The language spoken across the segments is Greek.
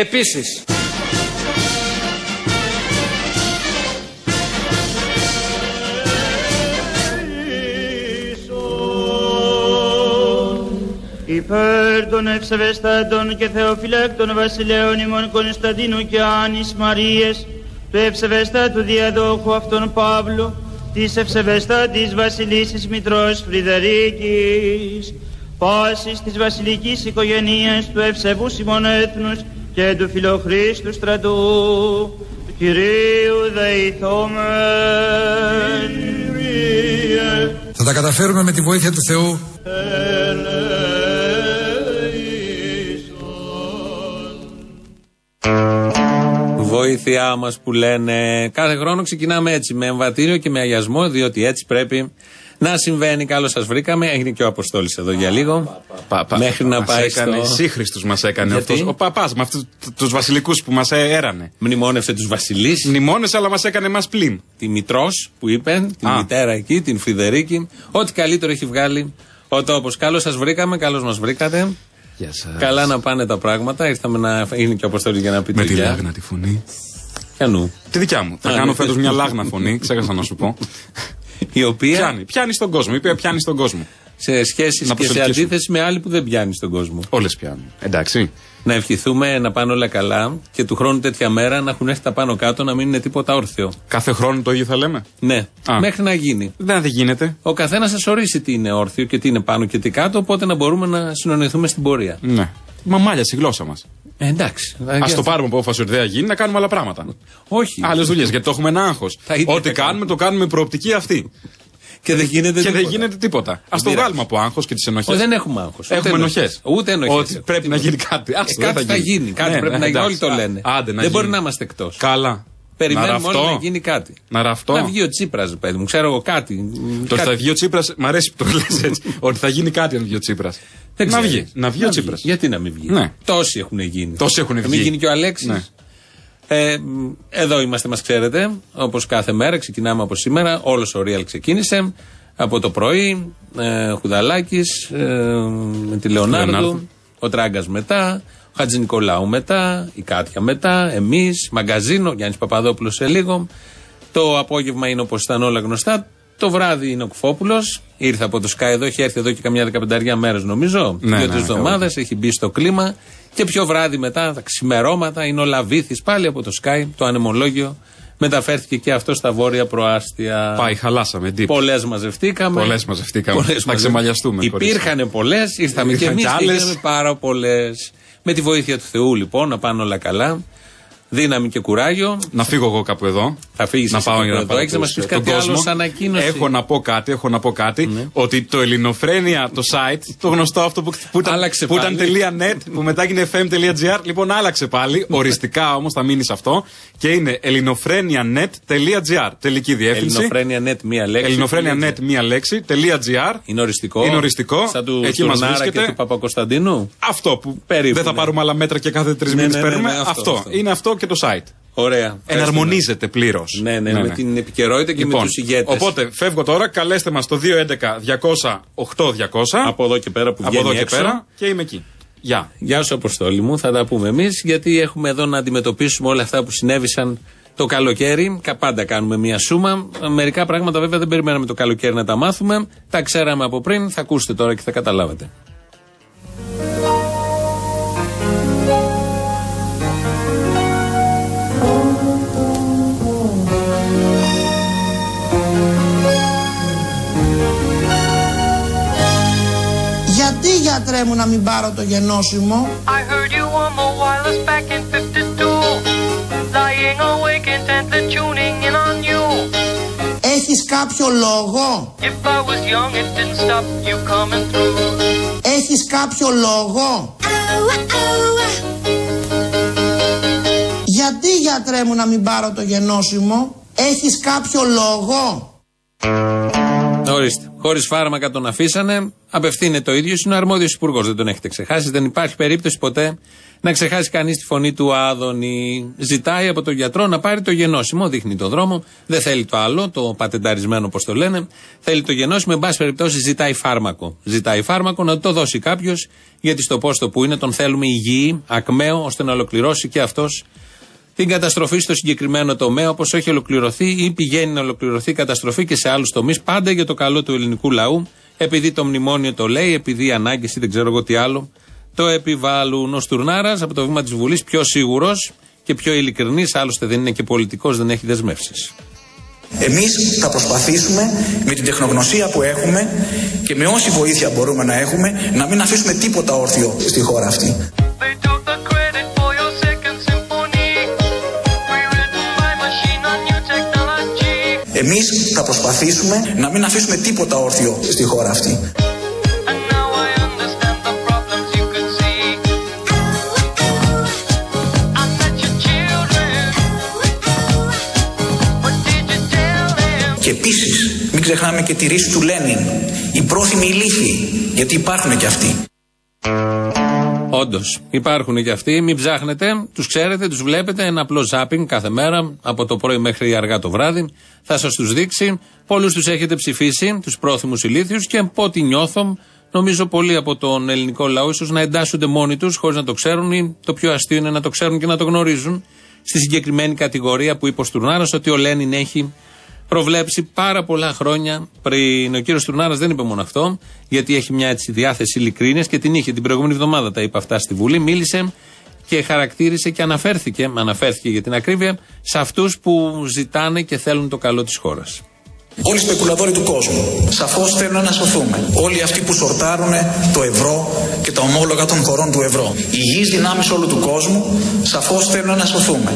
Επίσης, υπέρ των ευσεβεστάτων και θεοφυλάκτων βασιλέων ημών Κωνσταντίνου και Άνης Μαρίες, του ευσεβεστάτου διαδόχου αυτών Παύλου, της ευσεβεστάτης βασιλίσης Μητρός Φρυδερίκης, πάσης της βασιλικής οικογενείας του ευσεβούς ημών έθνους και του φιλοχρίστου στρατού, του Κυρίου Δεϊθόμεν. Θα τα καταφέρουμε με τη βοήθεια του Θεού. βοήθειά μας που λένε. Κάθε χρόνο ξεκινάμε έτσι με εμβατήριο και με αγιασμό, διότι έτσι πρέπει να συμβαίνει. Καλώς σας βρήκαμε. Έγινε και ο Αποστόλης εδώ για λίγο. Πα, πα, Μέχρι να μας πάει έκανε, στο. Σύγχρηστου μας έκανε Γιατί; αυτός. Ο παπάς με αυτούς τους βασιλικούς που μας έρανε. Μνημόνευσε τους Βασιλείς, Μνημόνε, αλλά μας έκανε εμάς πλην. τη Μητρός που είπε, την Α. μητέρα εκεί, την Φιδερίκη. Ό,τι καλύτερο έχει βγάλει ο τόπος. Καλώς σας βρήκαμε, καλώς μας βρήκατε. Γεια σας. Καλά να πάνε τα πράγματα. Ήρθαμε να. Είναι και ο Αποστόλης για να πει Με τη τη δουλειά. λάγνα τη φωνή. Πιανού. Τη δικιά μου. Θα Α, κάνω ναι. φέτος μια λάγνα φωνή. Ξέχασα να σου πω. Η οποία Πιάνει. Πιάνει στον κόσμο. Είπε πιάνει στον κόσμο. σε σχέση Να και σε προσελκύσουμε. αντίθεση με άλλη που δεν πιάνει στον κόσμο. Όλες πιάνουν. Εντάξει. Να ευχηθούμε να πάνε όλα καλά και του χρόνου τέτοια μέρα να έχουν έρθει τα πάνω κάτω να μην είναι τίποτα όρθιο. Κάθε χρόνο το ίδιο θα λέμε; Ναι, Α. μέχρι να γίνει. Δεν δεν γίνεται. Ο καθένας σας ορίσει τι είναι όρθιο και τι είναι πάνω και τι κάτω, οπότε να μπορούμε να συνονιθούμε στην πορεία. Ναι. Μαμάλια η γλώσσα μας. Ε, εντάξει. Α το πάρουμε απόφαση ότι δεν θα γίνει να κάνουμε άλλα πράγματα. Όχι. Άλλες δουλειές. Γιατί το έχουμε ένα άγχος. Τα ίδια Ό,τι θα κάνουμε. κάνουμε το κάνουμε με προοπτική αυτή. Και δεν γίνεται Και δεν τίποτα. γίνεται τίποτα. Α το πειράζει. βγάλουμε από άγχος και τις ενοχές. Όχι, δεν έχουμε άγχος. Έχουμε ενοχές. Ούτε ενοχές. Ότι πρέπει να γίνει κάτι. Άστο, δεν κάτι θα γίνει. Κάτι Ναι, πρέπει ναι, να γίνει. εντάξει. Όλοι το λένε. Άντε, να δεν μπορεί γίνει. να είμαστε εκτός. Καλά. Περιμένουμε να όλοι ραφτώ. να γίνει κάτι. Να ραφτώ. Να βγει ο Τσίπρας, παιδί μου. Ξέρω εγώ κάτι. Το Κάτι. θα βγει ο Τσίπρας, μ' αρέσει που το λες έτσι. Ότι θα γίνει κάτι αν βγει ο Τσίπρας. Δεν Να ξέρεις. βγει. Να βγει ο Τσίπρας. Γιατί να μην βγει; Ναι. Τόσοι έχουν γίνει. Τόσοι έχουν Να βγει. μην γίνει και ο Αλέξης; Ναι. Ε, μ, εδώ είμαστε, μας ξέρετε. Όπως κάθε μέρα, ξεκινάμε από σήμερα. Όλος ο Real ξεκίνησε. Από το πρωί. Ε, Χουδαλάκης. Ε, με τη Λεωνάρδου. Λεωνάρδου. Ο Τράγκας μετά. Ο Χατζη Νικολάου μετά. Η Κάτια μετά. Εμείς. Μαγκαζίνο. Γιάννης Παπαδόπουλος σε λίγο. Το απόγευμα είναι όπως ήταν όλα γνωστά. Το βράδυ είναι ο Κουφόπουλο. Ήρθε από το Sky εδώ, έχει έρθει εδώ και καμιά δεκαπενταριά μέρες νομίζω. Ναι, Δύο-τρει ναι, εβδομάδες, έχει μπει στο κλίμα. Και πιο βράδυ μετά, τα ξημερώματα, είναι ο Λαβήθης πάλι από το Sky, το ανεμολόγιο. Μεταφέρθηκε και αυτό στα βόρεια προάστια. Πάει, χαλάσαμε. Deep. Πολλές μαζευτήκαμε. Πολλές μαζευτήκαμε. Πολλές Να ξεμαλιαστούμε. χωρίς. Υπήρχαν πολλές, ήρθαμε και Υπήρχαν εμείς κι και άλλες. γίναμε πάρα πολλές. Με τη βοήθεια του Θεού λοιπόν, να πάνε όλα καλά. Δύναμη και κουράγιο. Να φύγω εγώ κάπου εδώ. Θα φύγεις να εσύ πάω κάπου για να εδώ. πάω Έχεις να μας πεις τον κάτι άλλο κόσμο. σαν ανακοίνωση; Έχω να πω κάτι, έχω να πω κάτι. Ναι. Ότι το ελληνοφρένια, το site, το γνωστό αυτό που, που ήταν, Άλλαξε που ήταν πάλι. .net, που μετά έγινε fm.gr, λοιπόν άλλαξε πάλι. Οριστικά όμως θα μείνει σε αυτό. Και είναι ελληνοφρένια.net.gr. Τελική διεύθυνση. Ελληνοφρένια net μία λέξη. Ελληνοφρένια.net μία λέξη. .gr. Είναι οριστικό. Είναι οριστικό. Σαν του Εκεί μας Στουρνάρα και βρίσκεται. του Παπακοσταντίνου. Αυτό που Περίπου, δεν θα ναι. πάρουμε άλλα μέτρα και κάθε τρεις Ναι, μήνες ναι, ναι, παίρνουμε. ναι, αυτό, αυτό. αυτό. Είναι αυτό και το site. Ωραία. Εναρμονίζεται πλήρως. Ναι, ναι, με την επικαιρότητα και με τους ηγέτες. Λοιπόν, οπότε φεύγω τώρα, καλέστε μας το 211 200 8200. Από εδώ και πέρα που Από βγαίνει εδώ και έξω. πέρα και είμαι εκεί. Γεια. Γεια σου, Αποστόλη μου. Θα τα πούμε εμείς, γιατί έχουμε εδώ να αντιμετωπίσουμε όλα αυτά που συνέβησαν το καλοκαίρι. Κα- Πάντα κάνουμε μία σούμα. Μερικά πράγματα βέβαια δεν περιμέναμε το καλοκαίρι να τα μάθουμε. Τα ξέραμε από πριν. Θα ακούσετε τώρα και θα καταλάβετε. Γιατί γιατρέ μου να μην πάρω το γενώσιμο I heard you on the wireless back in 52. Lying awake intently tuning in on you. Έχεις κάποιο λόγο; If I was young, it didn't stop you coming through. Έχεις κάποιο λόγο; Γιατί γιατρέ μου να μην πάρω το γενώσιμο Έχεις κάποιο λόγο; Ορίστε. Χωρίς φάρμακα τον αφήσανε. Απευθύνεται ο ίδιος. Είναι ο αρμόδιος υπουργός. Δεν τον έχετε ξεχάσει. Δεν υπάρχει περίπτωση ποτέ να ξεχάσει κανείς τη φωνή του Άδωνη. Ζητάει από τον γιατρό να πάρει το γενώσιμο. Δείχνει το δρόμο. Δεν θέλει το άλλο, το πατενταρισμένο όπως το λένε. Θέλει το γενώσιμο. Εν πάση περιπτώσει ζητάει φάρμακο. Ζητάει φάρμακο να το δώσει κάποιος. Γιατί στο πόστο που είναι τον θέλουμε υγιή, ακμαίο, ώστε να ολοκληρώσει και αυτός την καταστροφή στο συγκεκριμένο τομέα όπως έχει ολοκληρωθεί ή πηγαίνει να ολοκληρωθεί η καταστροφή και σε άλλους τομείς, πάντα για το καλό του ελληνικού λαού, επειδή το μνημόνιο το λέει, επειδή οι ανάγκες ή δεν ξέρω εγώ τι άλλο το επιβάλλουν. Ο Στουρνάρας από το βήμα της Βουλής πιο σίγουρος και πιο ειλικρινής, άλλωστε δεν είναι και πολιτικός, δεν έχει δεσμεύσεις. Εμείς θα προσπαθήσουμε με την τεχνογνωσία που έχουμε και με όση βοήθεια μπορούμε να έχουμε να μην αφήσουμε τίποτα όρθιο στη χώρα αυτή. Εμείς θα προσπαθήσουμε να μην αφήσουμε τίποτα όρθιο στη χώρα αυτή. And now I understand the problems you could see. I met your children. What did you tell them? Και επίσης μην ξεχνάμε και τη ρίση του Λένιν. Οι πρόθυμοι ηλίθιοι, γιατί υπάρχουν και αυτοί. Όντως, υπάρχουν και αυτοί. Μην ψάχνετε, τους ξέρετε, τους βλέπετε. Ένα απλό ζάπινγκ κάθε μέρα, από το πρωί μέχρι αργά το βράδυ. Θα σας τους δείξει. Πολλούς τους έχετε ψηφίσει, τους πρόθυμους ηλίθιους και από ό,τι νιώθω, νομίζω πολλοί από τον ελληνικό λαό ίσως να εντάσσονται μόνοι τους χωρίς να το ξέρουν ή το πιο αστείο είναι να το ξέρουν και να το γνωρίζουν. Στη συγκεκριμένη κατηγορία που είπε ο Στουρνάρα ότι ο Λένιν έχει προβλέψει πάρα πολλά χρόνια πριν. Ο κύριος Τουρνάρα δεν είπε μόνο αυτό, γιατί έχει μια έτσι διάθεση ειλικρίνειας και την είχε την προηγούμενη εβδομάδα. Τα είπε αυτά στη Βουλή. Μίλησε και χαρακτήρισε και αναφέρθηκε, αναφέρθηκε για την ακρίβεια, σε αυτούς που ζητάνε και θέλουν το καλό της χώρας. Όλοι οι σπεκουλαδόροι του κόσμου σαφώς θέλουν να σωθούμε. Όλοι αυτοί που σορτάρουν το ευρώ και τα ομόλογα των χωρών του ευρώ. Οι υγιείς δυνάμεις όλου του κόσμου σαφώς θέλουν να σωθούμε.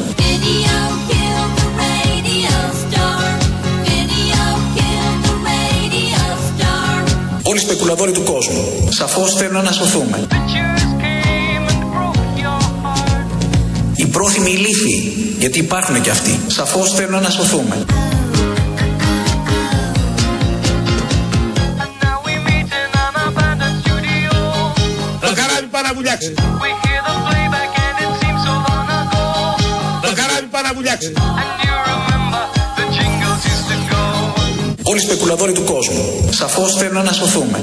Σπεκουλαδόροι του κόσμου σαφώς θέλουν να σωθούμε. Pictures came and broke your heart. Οι πρόθυμοι ηλίθιοι, γιατί υπάρχουν και αυτοί, σαφώς θέλουν να σωθούμε. And now we meet in an abandoned studio. Το καράβι πάει να βουλιάξει. We hear the playback and it seems so long ago. Το καράβι πάει να βουλιάξει. Όλοι οι σπεκουλαδόροι του κόσμου σαφώς θέλουν να σωθούμε.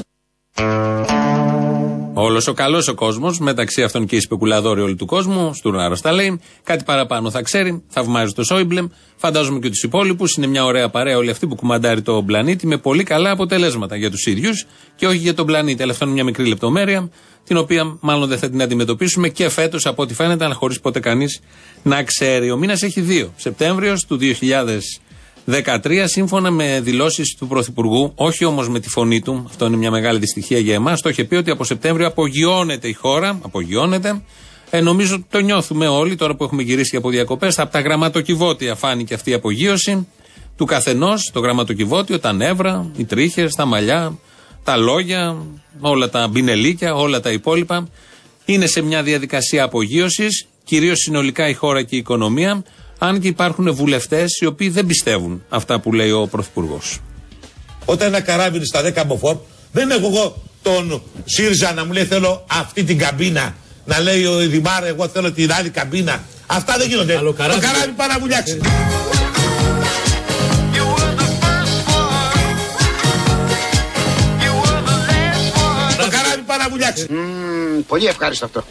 Όλος ο καλός ο κόσμος, μεταξύ αυτών και οι σπεκουλαδόροι όλου του κόσμου, Στουρνάρα τα λέει, κάτι παραπάνω θα ξέρει, θαυμάζει το Σόιμπλεμ, φαντάζομαι και τους υπόλοιπους. Είναι μια ωραία παρέα όλοι αυτοί που κουμαντάρει το πλανήτη με πολύ καλά αποτελέσματα για τους ίδιους και όχι για τον πλανήτη. Αλλά αυτό είναι μια μικρή λεπτομέρεια, την οποία μάλλον δεν θα την αντιμετωπίσουμε και φέτος από ό,τι φαίνεται, αλλά χωρίς ποτέ κανείς να ξέρει. Ο μήνας έχει δύο. Σεπτέμβριος του 2013, σύμφωνα με δηλώσεις του Πρωθυπουργού, όχι όμως με τη φωνή του, αυτό είναι μια μεγάλη δυστυχία για εμάς, το είχε πει ότι από Σεπτέμβριο απογειώνεται η χώρα, απογειώνεται. Ε, νομίζω το νιώθουμε όλοι τώρα που έχουμε γυρίσει από διακοπές. Από τα γραμματοκιβώτια φάνηκε αυτή η απογείωση του καθενός, το γραμματοκιβώτιο, τα νεύρα, οι τρίχες, τα μαλλιά, τα λόγια, όλα τα μπινελίκια, όλα τα υπόλοιπα. Είναι σε μια διαδικασία απογείωσης, κυρίως συνολικά η χώρα και η οικονομία, αν και υπάρχουν βουλευτές οι οποίοι δεν πιστεύουν αυτά που λέει ο Πρωθυπουργός. Όταν ένα καράβι είναι στα 10 μποφόρ, δεν έχω εγώ τον ΣΥΡΖΑ να μου λέει θέλω αυτή την καμπίνα. Να λέει ο Δημάρ, εγώ θέλω την άλλη καμπίνα. Αυτά δεν γίνονται. Το καράβι πάει να βουλιάξει. You were the first one. You were the last one. Το καράβι πάει να βουλιάξει. Πολύ ευχάριστο αυτό.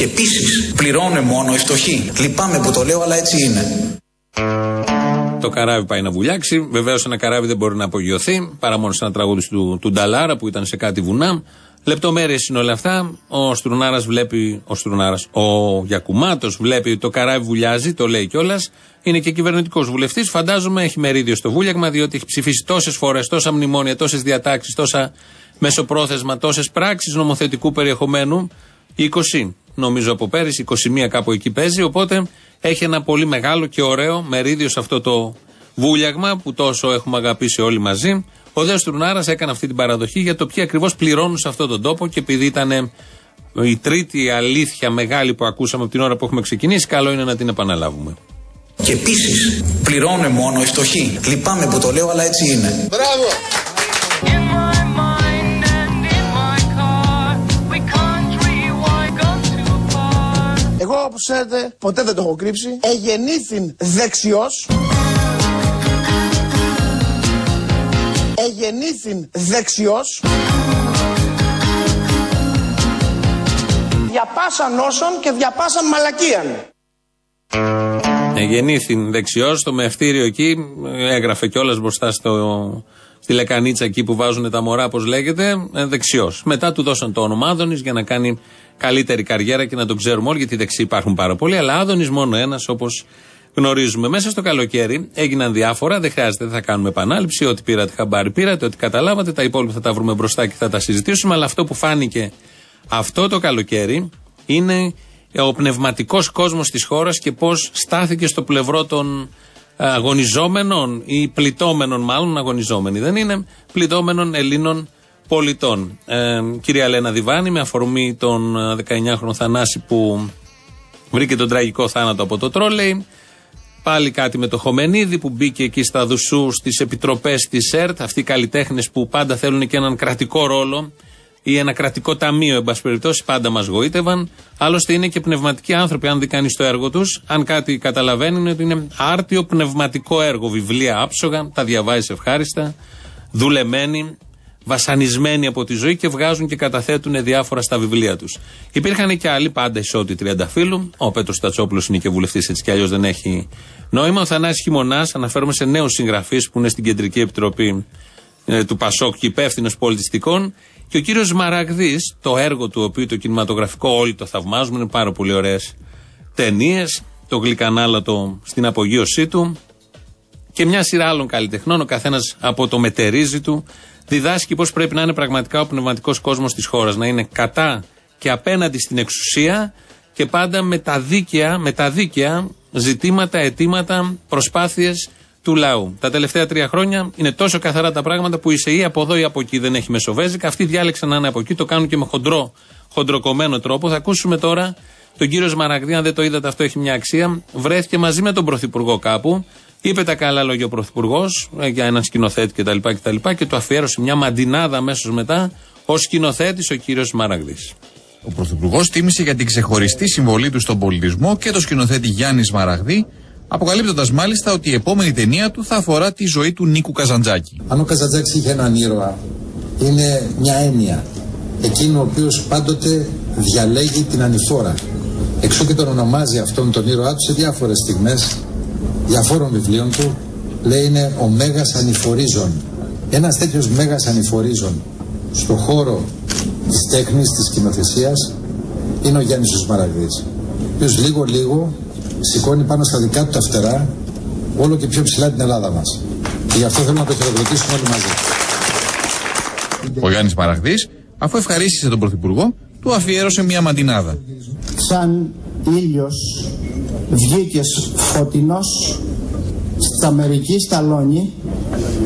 Και επίσης πληρώνουν μόνο οι φτωχοί. Λυπάμαι που το λέω, αλλά έτσι είναι. Το καράβι πάει να βουλιάξει. Βεβαίως ένα καράβι δεν μπορεί να απογειωθεί παρά μόνο σε ένα τραγούδι του, του Νταλάρα που ήταν σε κάτι βουνά. Λεπτομέρειες είναι όλα αυτά. Ο Στρουνάρας βλέπει, ο Στρουνάρας, ο Γιακουμάτος βλέπει το καράβι βουλιάζει, το λέει κιόλας. Είναι και κυβερνητικός βουλευτής. Φαντάζομαι έχει μερίδιο στο βούλιαγμα, διότι έχει ψηφίσει τόσες φορές, τόσα μνημόνια, τόσες διατάξεις, τόσα μεσοπρόθεσμα, τόσες πράξεις νομοθετικού περιεχομένου. 20 νομίζω από πέρυσι, 21 κάπου εκεί παίζει. Οπότε έχει ένα πολύ μεγάλο και ωραίο μερίδιο σε αυτό το βούλιαγμα που τόσο έχουμε αγαπήσει όλοι μαζί. Ο Δέος Τουρνάρα έκανε αυτή την παραδοχή για το ποιοι ακριβώς πληρώνουν σε αυτόν τον τόπο και επειδή ήταν ε, η τρίτη αλήθεια μεγάλη που ακούσαμε από την ώρα που έχουμε ξεκινήσει, καλό είναι να την επαναλάβουμε. Και επίσης πληρώνουν μόνο οι φτωχοί. Λυπάμαι που το λέω, αλλά έτσι είναι. Μπράβο! Far. Εγώ όπως ξέρετε ποτέ δεν το έχω κρύψει. Εγεννήθην δεξιός. Εγεννήθην δεξιός. Διαπάσαν όσων και διαπάσαν μαλακίαν. Ε, γεννήθην δεξιός, στο μευτήριο εκεί, ε, έγραφε κιόλας μπροστά στο, στη λεκανίτσα εκεί που βάζουν τα μωρά, όπω λέγεται, ε, δεξιός. Μετά του δώσαν το όνομα Άδωνης για να κάνει καλύτερη καριέρα και να τον ξέρουμε όλοι, γιατί δεξιοί υπάρχουν πάρα πολλοί, αλλά Άδωνης μόνο ένας, όπως γνωρίζουμε. Μέσα στο καλοκαίρι έγιναν διάφορα, δεν χρειάζεται, δεν θα κάνουμε επανάληψη. Ό,τι πήρατε χαμπάρι πήρατε, ό,τι καταλάβατε, τα υπόλοιπα θα τα βρούμε μπροστά και θα τα συζητήσουμε. Αλλά αυτό που φάνηκε αυτό το καλοκαίρι είναι ο πνευματικός κόσμος της χώρας και πώς στάθηκε στο πλευρό των αγωνιζόμενων ή πληττόμενων μάλλον αγωνιζόμενοι δεν είναι πληττόμενων Ελλήνων πολιτών. Ε, κυρία Λένα Διβάνη με αφορμή τον ε, 19χρονο Θανάση που βρήκε τον τραγικό θάνατο από το τρόλεϊ Πάλι κάτι με το Χομενίδη που μπήκε εκεί στα Δουσού στις επιτροπές της ΕΡΤ. Αυτοί οι καλλιτέχνες που πάντα θέλουν και έναν κρατικό ρόλο ή ένα κρατικό ταμείο, εν πάση περιπτώσει, πάντα μας γοήτευαν. Άλλωστε είναι και πνευματικοί άνθρωποι, αν δει κανείς το έργο τους. Αν κάτι καταλαβαίνουν, ότι είναι άρτιο πνευματικό έργο. Βιβλία άψογα, τα διαβάζει ευχάριστα, δουλεμένοι, βασανισμένοι από τη ζωή και βγάζουν και καταθέτουν διάφορα στα βιβλία τους. Υπήρχαν και άλλοι, πάντα ισότιμοι τριανταφύλου. Ο Πέτρος Τατσόπουλο είναι και βουλευτής, έτσι κι αλλιώς δεν έχει νόημα. Ο Θανάσης Χειμωνάς, αναφέρομαι σε νέους συγγραφείς που είναι στην Κεντρική Επιτροπή ε, του Πασόκ και υπεύθυνος πολιτιστικών. Και ο κύριος Μαραγδής, το έργο του οποίου το κινηματογραφικό όλοι το θαυμάζουμε, είναι πάρα πολύ ωραίες ταινίες. Το γλυκανάλατο στην απογείωσή του και μια σειρά άλλων καλλιτεχνών, ο καθένας από το μετερίζει του, διδάσκει πώς πρέπει να είναι πραγματικά ο πνευματικός κόσμος της χώρας. Να είναι κατά και απέναντι στην εξουσία και πάντα με τα δίκαια, με τα δίκαια ζητήματα, αιτήματα, προσπάθειες του λαού. Τα τελευταία τρία χρόνια είναι τόσο καθαρά τα πράγματα που είσαι ή από εδώ ή από εκεί δεν έχει μεσοβέζικα. Αυτοί διάλεξαν να είναι από εκεί, το κάνουν και με χοντρό, χοντροκομμένο τρόπο. Θα ακούσουμε τώρα τον κύριο Σμαραγδί, αν δεν το είδατε, αυτό έχει μια αξία. Βρέθηκε μαζί με τον Πρωθυπουργό κάπου. Είπε τα καλά λόγια ο Πρωθυπουργός για έναν σκηνοθέτη κτλ. Και, και, και του αφιέρωσε μια μαντινάδα αμέσως μετά ως σκηνοθέτης ο κύριος Σμαραγδί. Ο Πρωθυπουργός τίμησε για την ξεχωριστή συμβολή του στον πολιτισμό και το σκηνοθέτη Γιάννης Μαραγδί, αποκαλύπτοντας μάλιστα ότι η επόμενη ταινία του θα αφορά τη ζωή του Νίκου Καζαντζάκη. Αν ο Καζαντζάκης είχε έναν ήρωα, είναι μια έννοια. Εκείνο ο οποίος πάντοτε διαλέγει την ανηφόρα. Εξού και τον ονομάζει αυτόν τον ήρωά του σε διάφορες στιγμές διαφόρων βιβλίων του. Λέει είναι ο Μέγας Ανηφορίζων. Ένας τέτοιος Μέγας Ανηφορίζων στο χώρο της τέχνης, της σκηνοθεσίας είναι ο Γιάννης ο Σμαραγδής. Ο οποίος λίγο λίγο σηκώνει πάνω στα δικά του τα φτερά όλο και πιο ψηλά την Ελλάδα μας. Και γι' αυτό θέλουμε να το χειροκροτήσουμε όλοι μαζί. Ο Γιάννης Μαραγδί, αφού ευχαρίστησε τον Πρωθυπουργό, του αφιέρωσε μια μαντινάδα. Σαν ήλιος βγήκες φωτεινός στα μερική σταλόνι